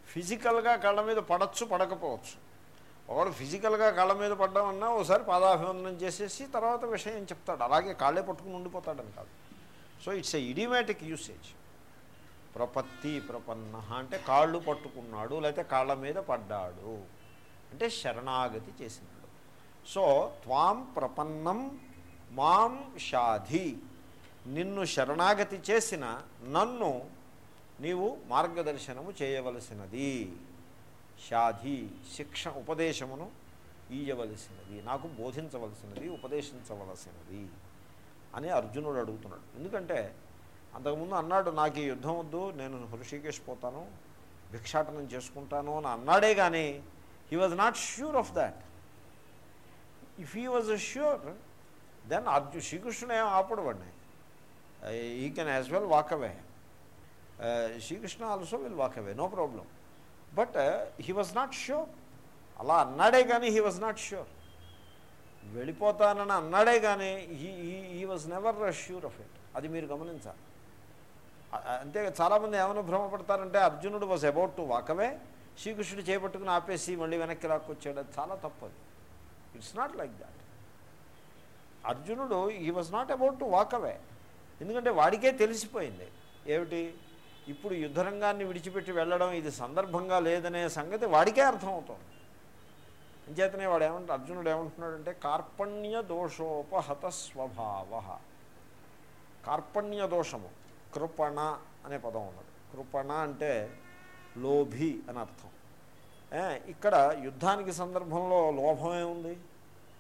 ఫిజికల్గా కళ్ళ మీద పడచ్చు పడకపోవచ్చు. ఒకడు ఫిజికల్గా కళ్ళ మీద పడ్డామన్నా ఒకసారి పాదాభివందనం చేసేసి తర్వాత విషయం చెప్తాడు? అలాగే కాళ్ళే పట్టుకుని ఉండిపోతాడని కాదు. So it's a idiomatic usage ప్రపత్తి ప్రపన్న అంటే కాళ్ళు పట్టుకున్నాడు లేకపోతే కాళ్ళ మీద పడ్డాడు. అంటే శరణాగతి చేసినాడు. సో త్వాం ప్రపన్నం మాం షాధి నిన్ను శరణాగతి చేసిన నన్ను నీవు మార్గదర్శనము చేయవలసినది. షాధి శిక్ష ఉపదేశమును ఇయ్యవలసినది నాకు బోధించవలసినది ఉపదేశించవలసినది అని అర్జునుడు అడుగుతున్నాడు. ఎందుకంటే అంతకుముందు అన్నాడు నాకు ఈ యుద్ధం వద్దు నేను హృషికేశ్ పోతాను భిక్షాటనం చేసుకుంటాను అని అన్నాడే కానీ he was not sure of that if he was sure then అర్జు శ్రీకృష్ణుడు ఏం ఆపడు వాడిని he can as well walk away Srikrishna also will walk away no problem but he was not sure అలా అన్నాడే కానీ హీ వాజ్ నాట్ ష్యూర్ వెళ్ళిపోతానని అన్నాడే కానీ he he was never sure of it అది మీరు గమనించాలి. అంతే చాలామంది ఏమైనా భ్రమపడతారంటే అర్జునుడు వాజ్ అబౌట్ టు వాకవే శ్రీకృష్ణుడు చేపట్టుకుని ఆపేసి మళ్ళీ వెనక్కి లాక్కొచ్చాడు. అది చాలా తప్పది. ఇట్స్ నాట్ లైక్ దాట్ అర్జునుడు ఈ was not about to walk away ఎందుకంటే వాడికే తెలిసిపోయింది. ఏమిటి? ఇప్పుడు యుద్ధరంగాన్ని విడిచిపెట్టి వెళ్ళడం ఇది సందర్భంగా లేదనే సంగతి వాడికే అర్థమవుతుంది. అంచేతనే వాడు ఏమంటే అర్జునుడు ఏమంటున్నాడంటే కార్పణ్య దోషోపహత స్వభావ కార్పణ్య దోషము కృపణ అనే పదం ఉన్నది. కృపణ అంటే లోభి అని అర్థం. ఇక్కడ యుద్ధానికి సందర్భంలో లోభమే ఉంది.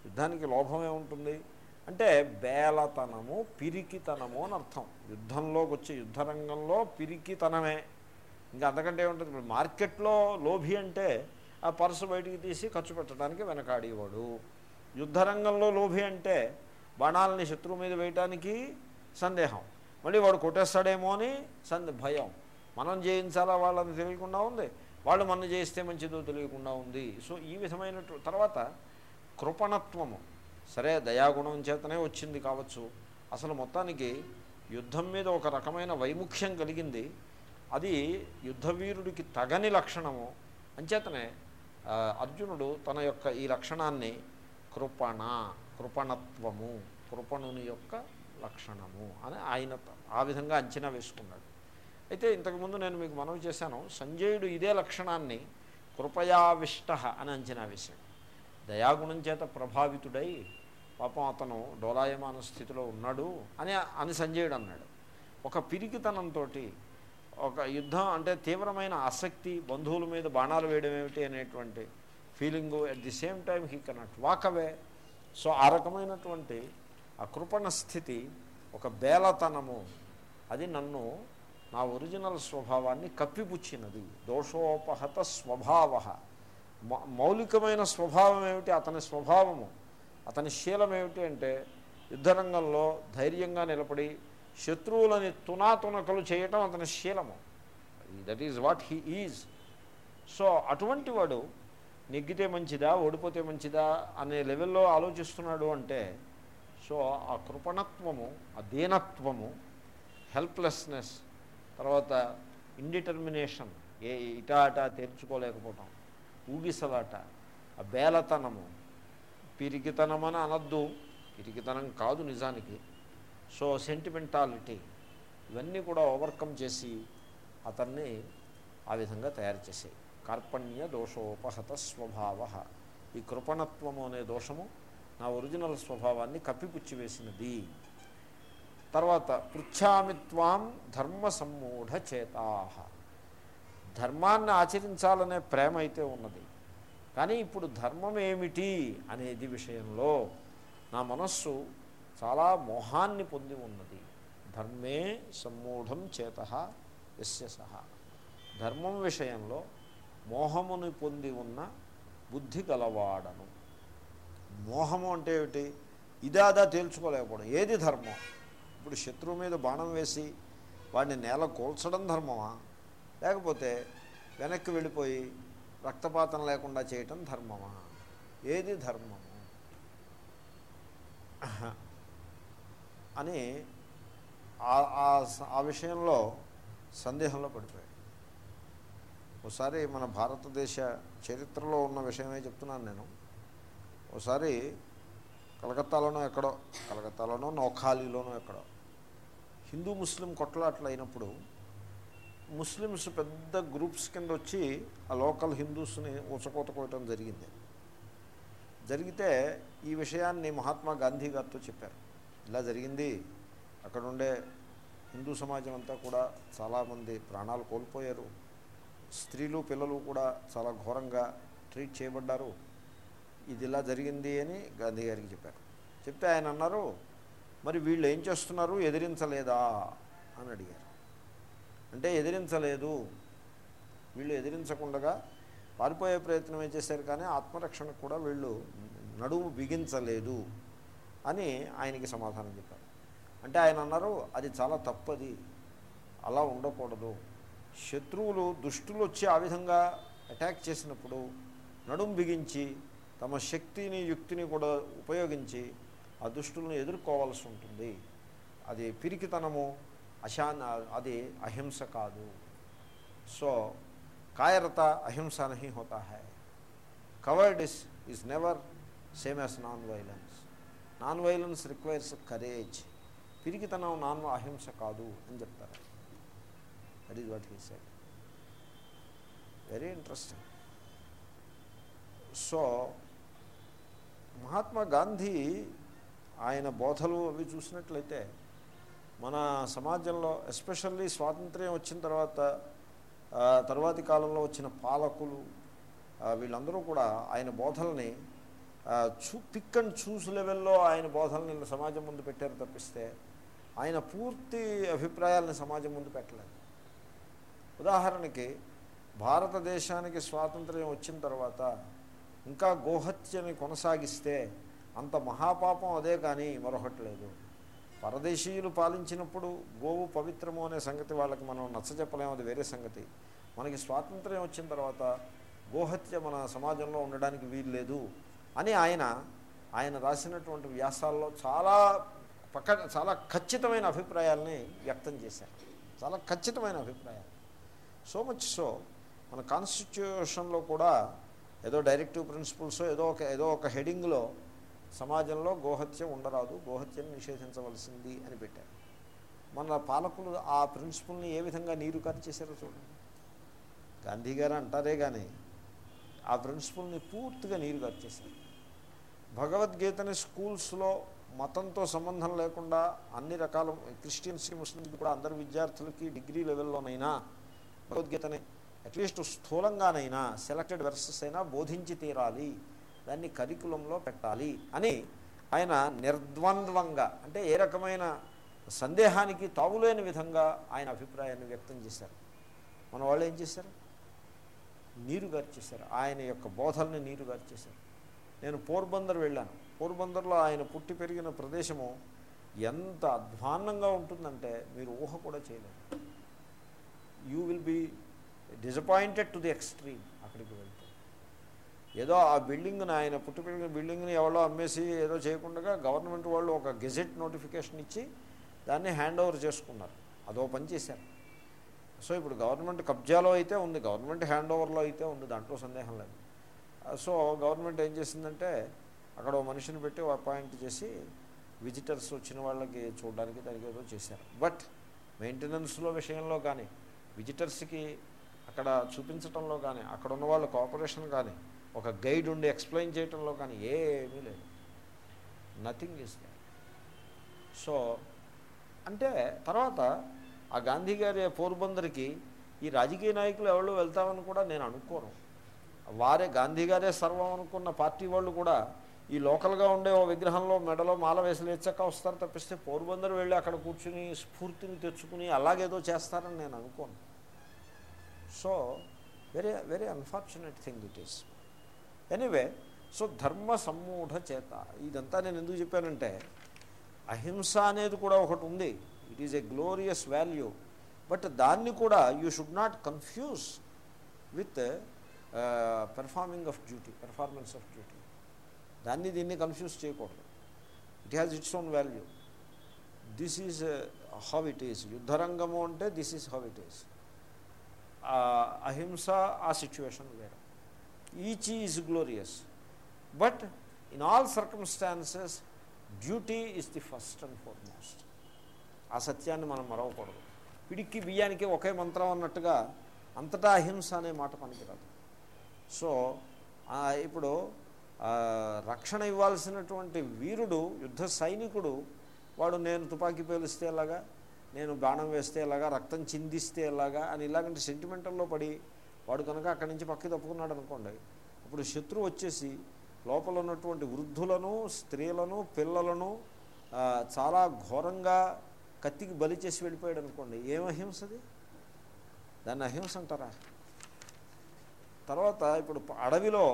యుద్ధానికి లోభమే ఉంటుంది. అంటే బేలతనము పిరికితనము అని అర్థం. యుద్ధంలోకి వచ్చే యుద్ధరంగంలో పిరికితనమే. ఇంకా అంతకంటే ఏముంటుంది? ఇప్పుడు మార్కెట్లో లోభి అంటే ఆ పర్సు బయటికి తీసి ఖర్చు పెట్టడానికి వెనకాడేవాడు. యుద్ధరంగంలో లోభి అంటే బాణాలని శత్రువు మీద వేయటానికి సందేహం. మళ్ళీ వాడు కొట్టేస్తాడేమో అని సందే భయం. మనం చేయించాలా వాళ్ళని తెలియకుండా ఉంది? వాళ్ళు మన చేయిస్తే మంచిదో తెలియకుండా ఉంది. సో ఈ విధమైన తర్వాత కృపణత్వము. సరే దయాగుణం చేతనే వచ్చింది కావచ్చు. అసలు మొత్తానికి యుద్ధం మీద ఒక రకమైన వైముఖ్యం కలిగింది. అది యుద్ధవీరుడికి తగని లక్షణము. అంచేతనే అర్జునుడు తన యొక్క ఈ లక్షణాన్ని కృపణ కృపణత్వము కృపణుని యొక్క లక్షణము అని ఆయన ఆ విధంగా అంచనా వేసుకున్నాడు. అయితే ఇంతకుముందు నేను మీకు మనవి చేశాను సంజయుడు ఇదే లక్షణాన్ని కృపయావిష్ట అని అంచనా వేశాడు. దయాగుణం చేత ప్రభావితుడై పాపం అతను డోలాయమాన స్థితిలో ఉన్నాడు అని అని సంజయుడు అన్నాడు. ఒక పిరికితనంతో ఒక యుద్ధం అంటే తీవ్రమైన ఆసక్తి బంధువుల మీద బాణాలు వేయడం ఏమిటి అనేటువంటి feeling at the same time he cannot walk away so ఆ రకమైనటువంటి కృపణ స్థితి ఒక బేలతనము అది నన్ను నా ఒరిజినల్ స్వభావాన్ని కప్పిపుచ్చినది. దోషోపహత స్వభావ. మౌలికమైన స్వభావం ఏమిటి? అతని స్వభావము. అతని శీలం ఏమిటి అంటే యుద్ధరంగంలో ధైర్యంగా నిలబడి శత్రువులని తునాతునకలు చేయటం అతని శీలము. That is what he is so అటువంటి వాడు నెగ్గితే మంచిదా ఓడిపోతే మంచిదా అనే లెవెల్లో ఆలోచిస్తున్నాడు అంటే సో ఆ కృపణత్వము ఆ దీనత్వము హెల్ప్లెస్నెస్ తర్వాత ఇండిటర్మినేషన్ ఏ ఇటా అటా తెరుచుకోలేకపోవటం ఊగిసలాట ఆ బేలతనము పిరికితనం అని అనద్దు పిరికితనం కాదు నిజానికి. సో సెంటిమెంటాలిటీ ఇవన్నీ కూడా ఓవర్కమ్ చేసి అతన్ని ఆ విధంగా తయారు చేసాయి. కార్పణ్య దోషోపహత స్వభావ. ఈ కృపణత్వము అనే దోషము నా ఒరిజినల్ స్వభావాన్ని కప్పిపుచ్చి వేసినది. తర్వాత పృచ్ఛామిత్వాం ధర్మ సమ్మూఢ చేతా. ధర్మాన్ని ఆచరించాలనే ప్రేమ అయితే ఉన్నది. కానీ ఇప్పుడు ధర్మం ఏమిటి అనేది విషయంలో నా మనస్సు చాలా మోహాన్ని పొంది ఉన్నది. ధర్మే సమ్మూఢం చేత ఎస్య సహ ధర్మం విషయంలో మోహముని పొంది ఉన్న బుద్ధి గలవాడను. మోహము అంటే ఏమిటి? ఇదాదా తేల్చుకోలేకపోవడం. ఏది ధర్మం? ఇప్పుడు శత్రువు మీద బాణం వేసి వాడిని నేల కూల్చడం ధర్మమా? లేకపోతే వెనక్కి వెళ్ళిపోయి రక్తపాతం లేకుండా చేయటం ధర్మమా? ఏది ధర్మము? అని ఆ- విషయంలో సందేహంలో పడిపోయాడు. ఒకసారి మన భారతదేశ చరిత్రలో ఉన్న విషయమే చెప్తున్నాను నేను. ఒకసారి కలకత్తాలోనో ఎక్కడో కలకత్తాలోనో నోఖాలీలోనో ఎక్కడో. హిందూ ముస్లిం కొట్లాట్లు అయినప్పుడు ముస్లిమ్స్ పెద్ద గ్రూప్స్ కింద వచ్చి ఆ లోకల్ హిందూస్ని ఊచకోత కోయటం జరిగింది. జరిగితే ఈ విషయాన్ని మహాత్మా గాంధీ గారితో చెప్పారు. ఇలా జరిగింది. అక్కడ ఉండే హిందూ సమాజం అంతా కూడా చాలామంది ప్రాణాలు కోల్పోయారు. స్త్రీలు పిల్లలు కూడా చాలా ఘోరంగా ట్రీట్ చేయబడ్డారు. ఇది ఇలా జరిగింది అని గాంధీ గారికి చెప్పారు. చెప్తే ఆయన అన్నారు మరి వీళ్ళు ఏం చేస్తున్నారు? ఎదిరించలేదా? అని అడిగారు. అంటే ఎదిరించలేదు. వీళ్ళు ఎదిరించకుండా పారిపోయే ప్రయత్నం ఏం చేశారు కానీ ఆత్మరక్షణకు కూడా వీళ్ళు నడుము బిగించలేదు అని ఆయనకి సమాధానం చెప్పారు. అంటే ఆయన అన్నారు అది చాలా తప్పది. అలా ఉండకూడదు. శత్రువులు దుష్టులు వచ్చి ఆ విధంగా అటాక్ చేసినప్పుడు నడుము బిగించి తమ శక్తిని యుక్తిని కూడా ఉపయోగించి ఆ దుష్టులను ఎదుర్కోవాల్సి ఉంటుంది. అది పిరికితనము అశాన్ అది అహింస కాదు. సో కాయరత అహింస నహి హోతా high. Coward is is never same as non violence non violence requires courage పిరికితనం నాన్ అహింస కాదు అని చెప్తారు. That is what he said very interesting so Mahatma Gandhi ఆయన బోధలు అవి చూసినట్లయితే మన సమాజంలో ఎస్పెషల్లీ స్వాతంత్ర్యం వచ్చిన తర్వాత తర్వాతి కాలంలో వచ్చిన పాలకులు వీళ్ళందరూ కూడా ఆయన బోధల్ని చూ పిక్ అండ్ చూస్ లెవెల్లో ఆయన బోధల్ని సమాజం ముందు పెట్టారు తప్పిస్తే ఆయన పూర్తి అభిప్రాయాలను సమాజం ముందు పెట్టలేదు. ఉదాహరణకి భారతదేశానికి స్వాతంత్ర్యం వచ్చిన తర్వాత ఇంకా గోహత్యని కొనసాగిస్తే అంత మహాపాపం అదే కానీ మరొకటి లేదు. పరదేశీయులు పాలించినప్పుడు గోవు పవిత్రము అనే సంగతి వాళ్ళకి మనం నచ్చజెప్పలేము అది వేరే సంగతి. మనకి స్వాతంత్ర్యం వచ్చిన తర్వాత గోహత్య మన సమాజంలో ఉండడానికి వీలు లేదు అని ఆయన ఆయన రాసినటువంటి వ్యాసాల్లో చాలా పక్క చాలా ఖచ్చితమైన అభిప్రాయాల్ని వ్యక్తం చేశారు. చాలా ఖచ్చితమైన అభిప్రాయాలు. సో మచ్ సో మన కాన్స్టిట్యూషన్లో కూడా ఏదో డైరెక్టివ్ ప్రిన్సిపల్స్ ఏదో ఒక ఏదో ఒక హెడింగ్లో సమాజంలో గోహత్య ఉండరాదు గోహత్యను నిషేధించవలసింది అని పెట్టారు. మన పాలకులు ఆ ప్రిన్సిపల్ని ఏ విధంగా నీరు చేశారో చూడండి. గాంధీ గారు అంటారే కానీ ఆ ప్రిన్సిపల్ని పూర్తిగా నీరు చేశారు. భగవద్గీతని స్కూల్స్లో మతంతో సంబంధం లేకుండా అన్ని రకాల క్రిస్టియన్స్కి ముస్లింస్కి కూడా అందరు విద్యార్థులకి డిగ్రీ లెవెల్లోనైనా భగవద్గీతని అట్లీస్ట్ స్థూలంగానైనా సెలెక్టెడ్ వెర్సెస్ అయినా బోధించి తీరాలి. దాన్ని కరికులంలో పెట్టాలి అని ఆయన నిర్ద్వంద్వంగా అంటే ఏ రకమైన సందేహానికి తాగులేని విధంగా ఆయన అభిప్రాయాన్ని వ్యక్తం చేశారు. మన వాళ్ళు ఏం చేశారు? నీరు గార్చేశారు. ఆయన యొక్క బోధల్ని నీరు గార్చేశారు. నేను పోర్బందర్ వెళ్ళాను. పోర్బందర్లో ఆయన పుట్టి పెరిగిన ప్రదేశము ఎంత అధ్వాన్నంగా ఉంటుందంటే మీరు ఊహ కూడా చేయలేరు. You will be disappointed to the extreme అక్కడికి వెళ్తే. ఏదో ఆ బిల్డింగ్ని ఆయన పుట్టి బిల్డింగ్ని ఎవరో అమ్మేసి ఏదో చేయకుండా గవర్నమెంట్ వాళ్ళు ఒక గెజెట్ నోటిఫికేషన్ ఇచ్చి దాన్ని హ్యాండ్ ఓవర్ చేసుకున్నారు. అదో పని చేశారు. సో ఇప్పుడు గవర్నమెంట్ కబ్జాలో అయితే ఉంది. గవర్నమెంట్ హ్యాండ్ ఓవర్లో అయితే ఉంది. దాంట్లో సందేహం లేదు. సో గవర్నమెంట్ ఏం చేసిందంటే అక్కడ ఓ మనిషిని పెట్టి అపాయింట్ చేసి విజిటర్స్ వచ్చిన వాళ్ళకి చూడడానికి దానికి ఏదో చేశారు. బట్ మెయింటెనెన్స్లో విషయంలో కానీ విజిటర్స్కి అక్కడ చూపించటంలో కానీ అక్కడ ఉన్న వాళ్ళ కోఆపరేషన్ కానీ ఒక గైడ్ ఉండి ఎక్స్ప్లెయిన్ చేయటంలో కానీ ఏమీ లేదు. నథింగ్ ఇస్ దే సో అంటే తర్వాత ఆ గాంధీ గారి పోర్బందరికి ఈ రాజకీయ నాయకులు ఎవరు వెళ్తామని కూడా నేను అనుకోను. వారే గాంధీ గారే సర్వం అనుకున్న పార్టీ వాళ్ళు కూడా ఈ లోకల్గా ఉండే ఓ విగ్రహంలో మెడలో మాల వేసి లేచక్క వస్తారు తప్పిస్తే పోర్బందరు వెళ్ళి అక్కడ కూర్చుని స్ఫూర్తిని తెచ్చుకుని అలాగేదో చేస్తారని నేను అనుకోను. So very very unfortunate thing it is anyway so ధర్మ సమ్మూఢ చేత ఇదంతా నేను ఎందుకు చెప్పానంటే అహింస అనేది కూడా ఒకటి ఉంది. It is a glorious value but దాన్ని కూడా you should not confuse with performing of duty performance of duty దాన్ని దీన్ని కన్ఫ్యూజ్ చేయకూడదు. It has its own value this is how it is యుద్ధరంగము అంటే this is how it is అహింస ఆ situation వేరు. Each is glorious but in all circumstances duty is the first and foremost ఆ సత్యాన్ని మనం మరవకూడదు. పిడికి బియ్యానికి ఒకే మంత్రం అన్నట్టుగా అంతటా అహింస అనే మాట పనికిరాదు. సో ఇప్పుడు రక్షణ ఇవ్వాల్సినటువంటి వీరుడు యుద్ధ సైనికుడు వాడు నేను తుపాకీ పేలిస్తే ఎలాగా? నేను బాణం వేస్తే ఎలాగా రక్తం చిందిస్తే ఎలాగా అని ఇలాగంటి సెంటిమెంటల్లో పడి వాడు కనుక అక్కడి నుంచి పక్కకి తప్పుకున్నాడు అనుకోండి అప్పుడు శత్రువు వచ్చేసి లోపల ఉన్నటువంటి వృద్ధులను స్త్రీలను పిల్లలను చాలా ఘోరంగా కత్తికి బలి చేసి వెళ్ళిపోయాడు అనుకోండి ఏం అహింసది? దాన్ని అహింస అంటారా? తర్వాత ఇప్పుడు అడవిలో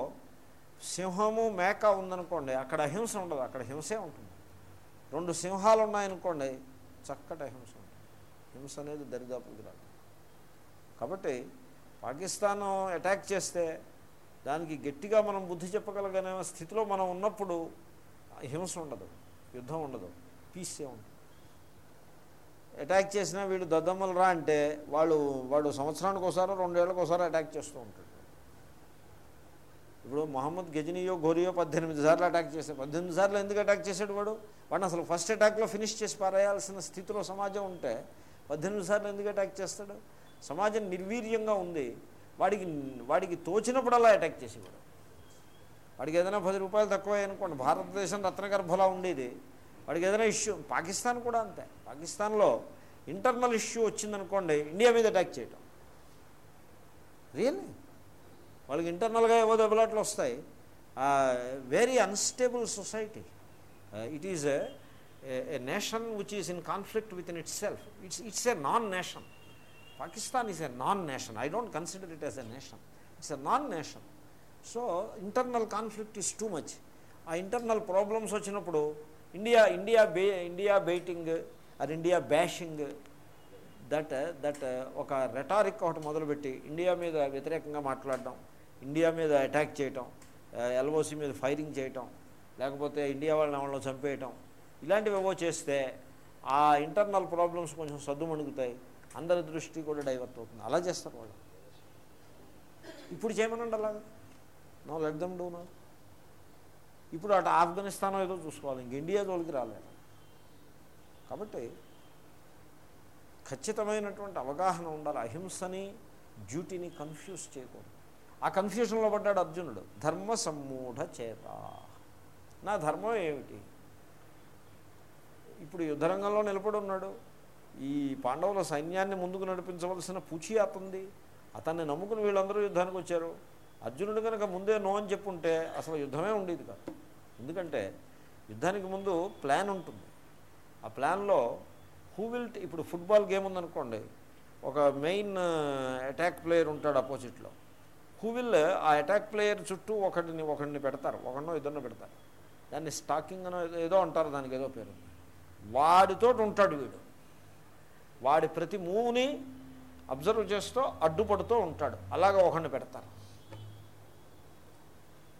సింహము మేక ఉందనుకోండి అక్కడ అహింస ఉండదు అక్కడ హింసే ఉంటుంది. రెండు సింహాలు ఉన్నాయనుకోండి చక్కటి అహింస ఉంటుంది. హింస అనేది దరిదాపులకు రాదు కాబట్టి పాకిస్తాన్ అటాక్ చేస్తే దానికి గట్టిగా మనం బుద్ధి చెప్పగలిగిన స్థితిలో మనం ఉన్నప్పుడు హింస ఉండదు యుద్ధం ఉండదు పీసే ఉంటుంది అటాక్ చేసినా వీడు దద్దమ్మలు రా అంటే వాళ్ళు వాడు సంవత్సరానికి ఒకసారి రెండేళ్ళకి ఒకసారి అటాక్ చేస్తూ ఉంటాడు. ఇప్పుడు మహమ్మద్ గజనీయో ఘోరియో పద్దెనిమిది సార్లు అటాక్ చేశాడు పద్దెనిమిది సార్లు ఎందుకు అటాక్ చేశాడు వాడు? వాడిని అసలు ఫస్ట్ అటాక్లో ఫినిష్ చేసి పారేయాల్సిన స్థితిలో సమాజం ఉంటే పద్దెనిమిది సార్లు ఎందుకు అటాక్ చేస్తాడు? సమాజం నిర్వీర్యంగా ఉంది. వాడికి వాడికి తోచినప్పుడల్లా అటాక్ చేసేవాడు. వాడికి ఏదైనా పది రూపాయలు తక్కువ అనుకోండి భారతదేశం రత్నగర్భలా ఉండేది. వాడికి ఏదైనా ఇష్యూ పాకిస్తాన్ కూడా అంతే. పాకిస్తాన్లో ఇంటర్నల్ ఇష్యూ వచ్చిందనుకోండి ఇండియా మీద అటాక్ చేయటం. రియల్లీ వాళ్ళకి ఇంటర్నల్గా ఏవో దెబ్బలాట్లు వస్తాయి. Very unstable society it is a, nation which is in conflict with in its self its its a non nation Pakistan is a non nation I don't consider it as a nation it's a non nation so internal conflict is too much ఆ internal problems వచ్చినప్పుడు India India bay India baiting or India bashing that that ఒక rhetoric ఒకటి మొదలుపెట్టి India మీద వ్యతిరేకంగా మాట్లాడడం India మీద attack చేయటం ఎల్ఓసి మీద ఫైరింగ్ చేయటం లేకపోతే ఇండియా వాళ్ళని వాళ్ళని చంపేయటం ఇలాంటివి ఏవో చేస్తే ఆ ఇంటర్నల్ ప్రాబ్లమ్స్ కొంచెం సద్దుమణుగుతాయి అందరి దృష్టి కూడా డైవర్ట్ అవుతుంది. అలా చేస్తారు వాళ్ళు. ఇప్పుడు చేయమనండి అలాగా? No let them do no ఇప్పుడు అటు ఆఫ్ఘనిస్తాన్ ఏదో చూసుకోవాలి. ఇంక ఇండియా జోలికి రాలేదు. కాబట్టి ఖచ్చితమైనటువంటి అవగాహన ఉండాలి. అహింసని డ్యూటీని కన్ఫ్యూజ్ చేయకూడదు. ఆ కన్ఫ్యూషన్లో పడ్డాడు అర్జునుడు. ధర్మ సమ్మూఢ చేత. నా ధర్మం ఏమిటి? ఇప్పుడు యుద్ధరంగంలో నిలబడి ఉన్నాడు ఈ పాండవుల సైన్యాన్ని ముందుకు నడిపించవలసిన పూచి అతంది అతన్ని నమ్ముకుని వీళ్ళందరూ యుద్ధానికి వచ్చారు. అర్జునుడు కనుక ముందే నో అని చెప్పుంటే అసలు యుద్ధమే ఉండేది కాదు. ఎందుకంటే యుద్ధానికి ముందు ప్లాన్ ఉంటుంది. ఆ ప్లాన్లో హూ విల్ ఇప్పుడు ఫుట్బాల్ గేమ్ ఉందనుకోండి. ఒక మెయిన్ అటాక్ ప్లేయర్ ఉంటాడు అపోజిట్లో. హూ విల్ ఆ అటాక్ ప్లేయర్ చుట్టూ ఒకటిని ఒకడిని పెడతారు. ఒకడినో ఇద్దరినో పెడతారు. దాన్ని స్టాకింగ్ అనో ఏదో అంటారు దానికి ఏదో పేరు. వాడితో ఉంటాడు వీడు. వాడి ప్రతి మూవ్ని అబ్జర్వ్ చేస్తూ అడ్డుపడుతూ ఉంటాడు. అలాగ ఒకడిని పెడతారు.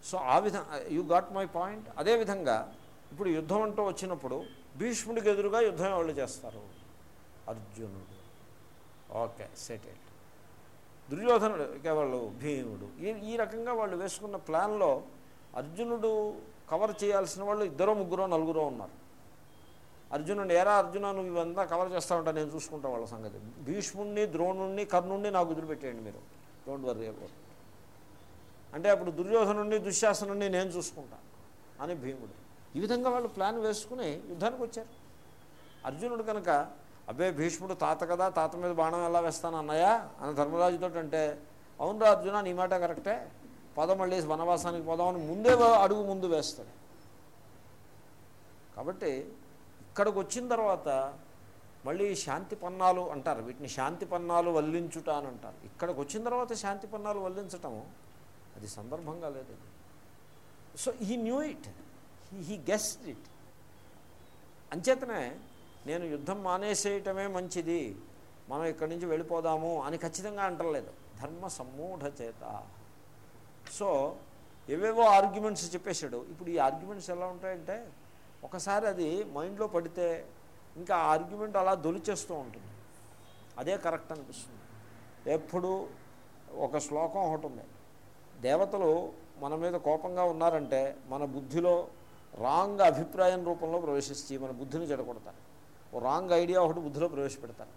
సో ఆ విధంగా యూ గాట్ మై పాయింట్ అదేవిధంగా ఇప్పుడు యుద్ధం అంటూ వచ్చినప్పుడు భీష్ముడికి ఎదురుగా యుద్ధం ఎవరు చేస్తారు? అర్జునుడు. ఓకే సెటిల్డ్ దుర్యోధనుడు ఇక వాళ్ళు భీముడు. ఈ ఈ రకంగా వాళ్ళు వేసుకున్న ప్లాన్లో అర్జునుడు కవర్ చేయాల్సిన వాళ్ళు ఇద్దరో ముగ్గురో నలుగురో ఉన్నారు. అర్జునుడు ఏరా అర్జున నువ్వు ఇవంతా కవర్ చేస్తా ఉంటా నేను చూసుకుంటా వాళ్ళ సంగతి. భీష్ముడిని ద్రోణుణ్ణి కర్ణుణ్ణి నాకు వదిలిపెట్టేయండి మీరు. డోంట్ వర్రీ అబౌట్ అంటే అప్పుడు దుర్యోధనుణ్ణి దుశ్శాసనుడిని నేను చూసుకుంటా అని భీముడు. ఈ విధంగా వాళ్ళు ప్లాన్ వేసుకుని యుద్ధానికి వచ్చారు. అర్జునుడు కనుక అబ్బే భీష్ముడు తాత కదా తాత మీద బాణం ఎలా వేస్తాను అన్నయ్య? అని ధర్మరాజుతో అంటే అవునురా అర్జున నీ మాట కరెక్టే. పద మళ్ళీ వనవాసానికి పోదామని ముందే అడుగు ముందు వేస్తాడు. కాబట్టి ఇక్కడికి వచ్చిన తర్వాత మళ్ళీ శాంతి పన్నాలు అంటారు. వీటిని శాంతి పన్నాలు వల్లించుట అని అంటారు. ఇక్కడికి వచ్చిన తర్వాత శాంతి పన్నాలు వల్లించటము అది సందర్భంగా లేదు so he knew it he guessed it అంచేతనే నేను యుద్ధం మానేసేయటమే మంచిది. మనం ఇక్కడి నుంచి వెళ్ళిపోదాము అని ఖచ్చితంగా అంటలేదు. ధర్మ సమ్మూఢ చేత. సో ఏవేవో ఆర్గ్యుమెంట్స్ చెప్పేశాడు. ఇప్పుడు ఈ ఆర్గ్యుమెంట్స్ ఎలా ఉంటాయంటే ఒకసారి అది మైండ్లో పడితే ఇంకా ఆర్గ్యుమెంట్ అలా దొలిచేస్తూ ఉంటుంది. అదే కరెక్ట్ అనిపిస్తుంది. ఎప్పుడు ఒక శ్లోకం ఒకటి ఉంది. దేవతలు మన మీద కోపంగా ఉన్నారంటే మన బుద్ధిలో రాంగ్ అభిప్రాయం రూపంలో ప్రవేశించి మన బుద్ధిని చెడగొడతారు. ఓ రాంగ్ ఐడియా ఒకటి బుద్ధిలో ప్రవేశపెడతారు.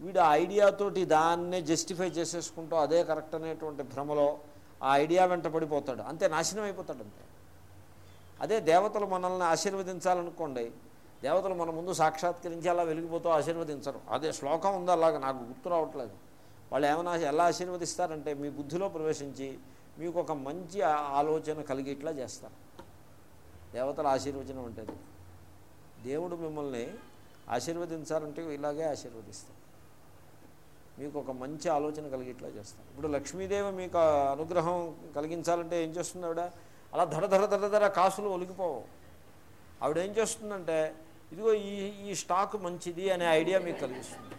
వీడు ఆ ఐడియాతోటి దాన్నే జస్టిఫై చేసేసుకుంటూ అదే కరెక్ట్ అనేటువంటి భ్రమలో ఆ ఐడియా వెంట పడిపోతాడు. అంతే నాశనం అయిపోతాడు అంతే. అదే దేవతలు మనల్ని ఆశీర్వదించాలనుకోండి దేవతలు మన ముందు సాక్షాత్కరించి అలా వెలిగిపోతూ ఆశీర్వదించరు. అదే శ్లోకం ఉంది అలాగా నాకు గుర్తు రావట్లేదు. వాళ్ళు ఏమైనా ఎలా ఆశీర్వదిస్తారంటే మీ బుద్ధిలో ప్రవేశించి మీకు ఒక మంచి ఆలోచన కలిగేట్లా చేస్తారు. దేవతల ఆశీర్వచనం అంటే దేవుడు మిమ్మల్ని ఆశీర్వదించాలంటే ఇలాగే ఆశీర్వదిస్తారు. మీకు ఒక మంచి ఆలోచన కలిగేట్లా చేస్తారు. ఇప్పుడు లక్ష్మీదేవి మీకు అనుగ్రహం కలిగించాలంటే ఏం చేస్తుంది ఆవిడ? అలా ధర ధర ధర ధర కాసులు ఒలిగిపోవు. ఆవిడ ఏం చేస్తుందంటే ఇదిగో ఈ ఈ స్టాక్ మంచిది అనే ఐడియా మీకు కలిగిస్తుంది.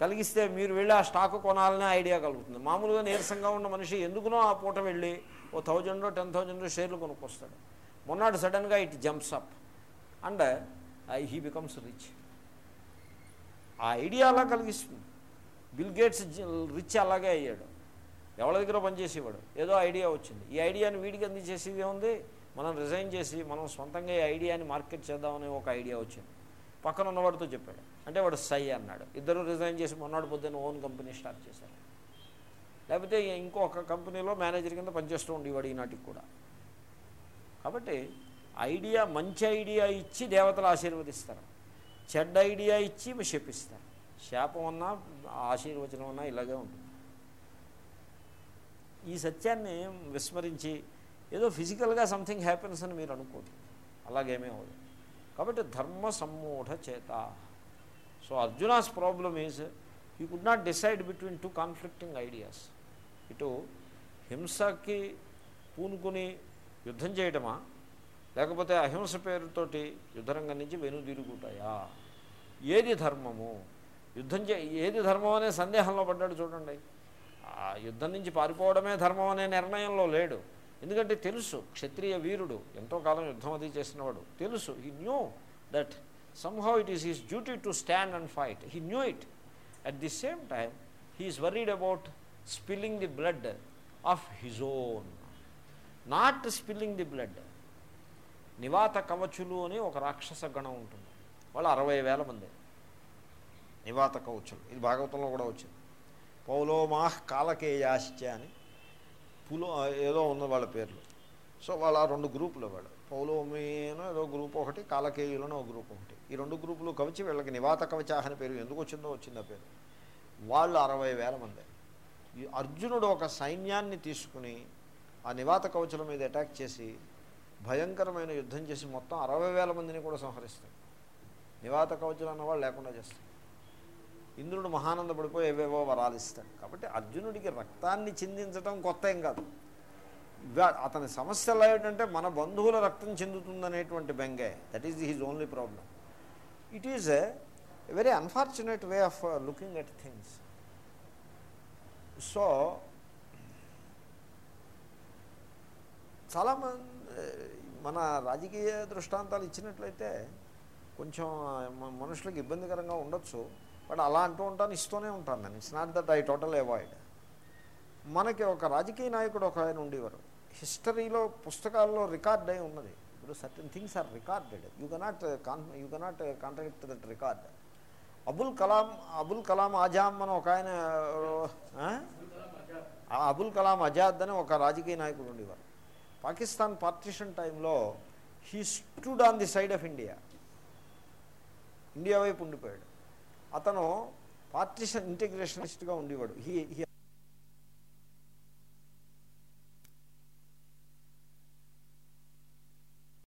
కలిగిస్తే మీరు వెళ్ళి ఆ స్టాక్ కొనాలనే ఐడియా కలుగుతుంది. మామూలుగా నీరసంగా ఉన్న మనిషి ఎందుకునో ఆ పూట వెళ్ళి ఓ థౌజండ్ టెన్ థౌజండ్ షేర్లు కొనుక్కొస్తాడు. మొన్నటి సడన్గా it jumps up. And he becomes rich. ఆ ఐడియా అలా కలిగిస్తుంది. బిల్ గేట్స్ రిచ్ అలాగే అయ్యాడు. ఎవరి దగ్గర పనిచేసేవాడు ఏదో ఐడియా వచ్చింది. ఈ ఐడియాని వీడికి అందించేసేది ఏముంది? మనం రిజైన్ చేసి మనం సొంతంగా ఈ ఐడియాని మార్కెట్ చేద్దామని ఒక ఐడియా వచ్చింది. పక్కన ఉన్నవాడితో చెప్పాడు. అంటే వాడు సై అన్నాడు. ఇద్దరు రిజైన్ చేసి మొన్నటి పొద్దున్న ఓన్ కంపెనీ స్టార్ట్ చేశారు. లేకపోతే ఇంకొక కంపెనీలో మేనేజర్ కింద పనిచేస్తూ ఉండేవాడు ఈనాటికి కూడా. కాబట్టి ఐడియా మంచి ఐడియా ఇచ్చి దేవతలు ఆశీర్వదిస్తారు. చెడ్డ ఐడియా ఇచ్చి శపిస్తారు శాపం అన్నా ఆశీర్వచనం అన్నా ఇలాగే ఉంటుంది. ఈ సత్యాన్ని విస్మరించి ఏదో ఫిజికల్గా సంథింగ్ హ్యాపెన్స్ అని మీరు అనుకోదు అలాగేమీ అవ్వదు. కాబట్టి ధర్మ సమ్మూఢ చేత. So Arjuna's problem is you could not decide between two conflicting ideas. ఇటు హింసకి పూనుకుని యుద్ధం చేయటమా? లేకపోతే అహింస పేరుతోటి యుద్ధరంగం నుంచి వెనుదిరుగుతాయా? ఏది ధర్మము? యుద్ధం చే ఏది ధర్మం అనే సందేహంలో పడ్డాడు చూడండి. ఆ యుద్ధం నుంచి పారిపోవడమే ధర్మం అనే నిర్ణయంలో లేడు. ఎందుకంటే తెలుసు క్షత్రియ వీరుడు ఎంతో కాలం యుద్ధం అది చేసినవాడు. తెలుసు he knew that somehow it is his duty to stand and fight he knew it at the same time he's worried about spilling the blood of his own not spilling the blood నివాత కవచులు అని ఒక రాక్షస గణం ఉంటుంది. వాళ్ళు అరవై వేల మంది. నివాత కవచులు. ఇది భాగవతంలో కూడా వచ్చింది. పౌలోమాహ్ కాలకేయాశ్చ అని పులో ఏదో ఉన్న వాళ్ళ పేర్లు. సో వాళ్ళ ఆ రెండు గ్రూపులు వాళ్ళు. పౌలోమీను ఏదో గ్రూప్ ఒకటి కాలకేయులను ఒక గ్రూప్ ఒకటి. ఈ రెండు గ్రూపులు కవచి వీళ్ళకి నివాత కవచాహ పేరు ఎందుకు వచ్చిందో వచ్చింది ఆ పేరు. వాళ్ళు అరవై వేల మంది. ఈ అర్జునుడు ఒక సైన్యాన్ని తీసుకుని ఆ నివాత కవచుల మీద అటాక్ చేసి భయంకరమైన యుద్ధం చేసి మొత్తం అరవై వేల మందిని కూడా సంహరిస్తాడు. నివాత కవచులు అన్నవాళ్ళు లేకుండా చేస్తాడు. ఇంద్రుడు మహానందపడిపోయి ఏవేవో వరాలు ఇస్తాడు. కాబట్టి అర్జునుడికి రక్తాన్ని చిందించడం కొత్త ఏం కాదు అతని సమస్య ఎలా ఏంటంటే మన బంధువుల రక్తం చెందుతుందనేటువంటి Bengay. That is his only problem it is a very unfortunate way of looking at things so చాలా మన రాజకీయ దృష్టాంతాలు ఇచ్చినట్లయితే కొంచెం uh, మనుషులకు ఇబ్బందికరంగా ఉండొచ్చు. బట్ అలా అంటూ ఉంటాను ఇస్తూనే ఉంటాను నేను. It's not that I total avoid మనకి ఒక రాజకీయ నాయకుడు ఒక ఆయన ఉండేవారు. హిస్టరీలో పుస్తకాల్లో రికార్డ్ అయి ఉన్నది. ఇప్పుడు certain things are recorded you cannot con you cannot contract that record Abul Kalam Abul Kalam Azam అని ఒక ఆయన అబుల్ కలాం ఆజాద్ అని ఒక రాజకీయ నాయకుడు ఉండేవారు. పాకిస్తాన్ పార్టిషన్ టైంలో he stood on the side of India India వైపు ఉండిపోయాడు. అతను పార్టీషన్ ఇంటిగ్రేషనిస్ట్గా ఉండేవాడు. He he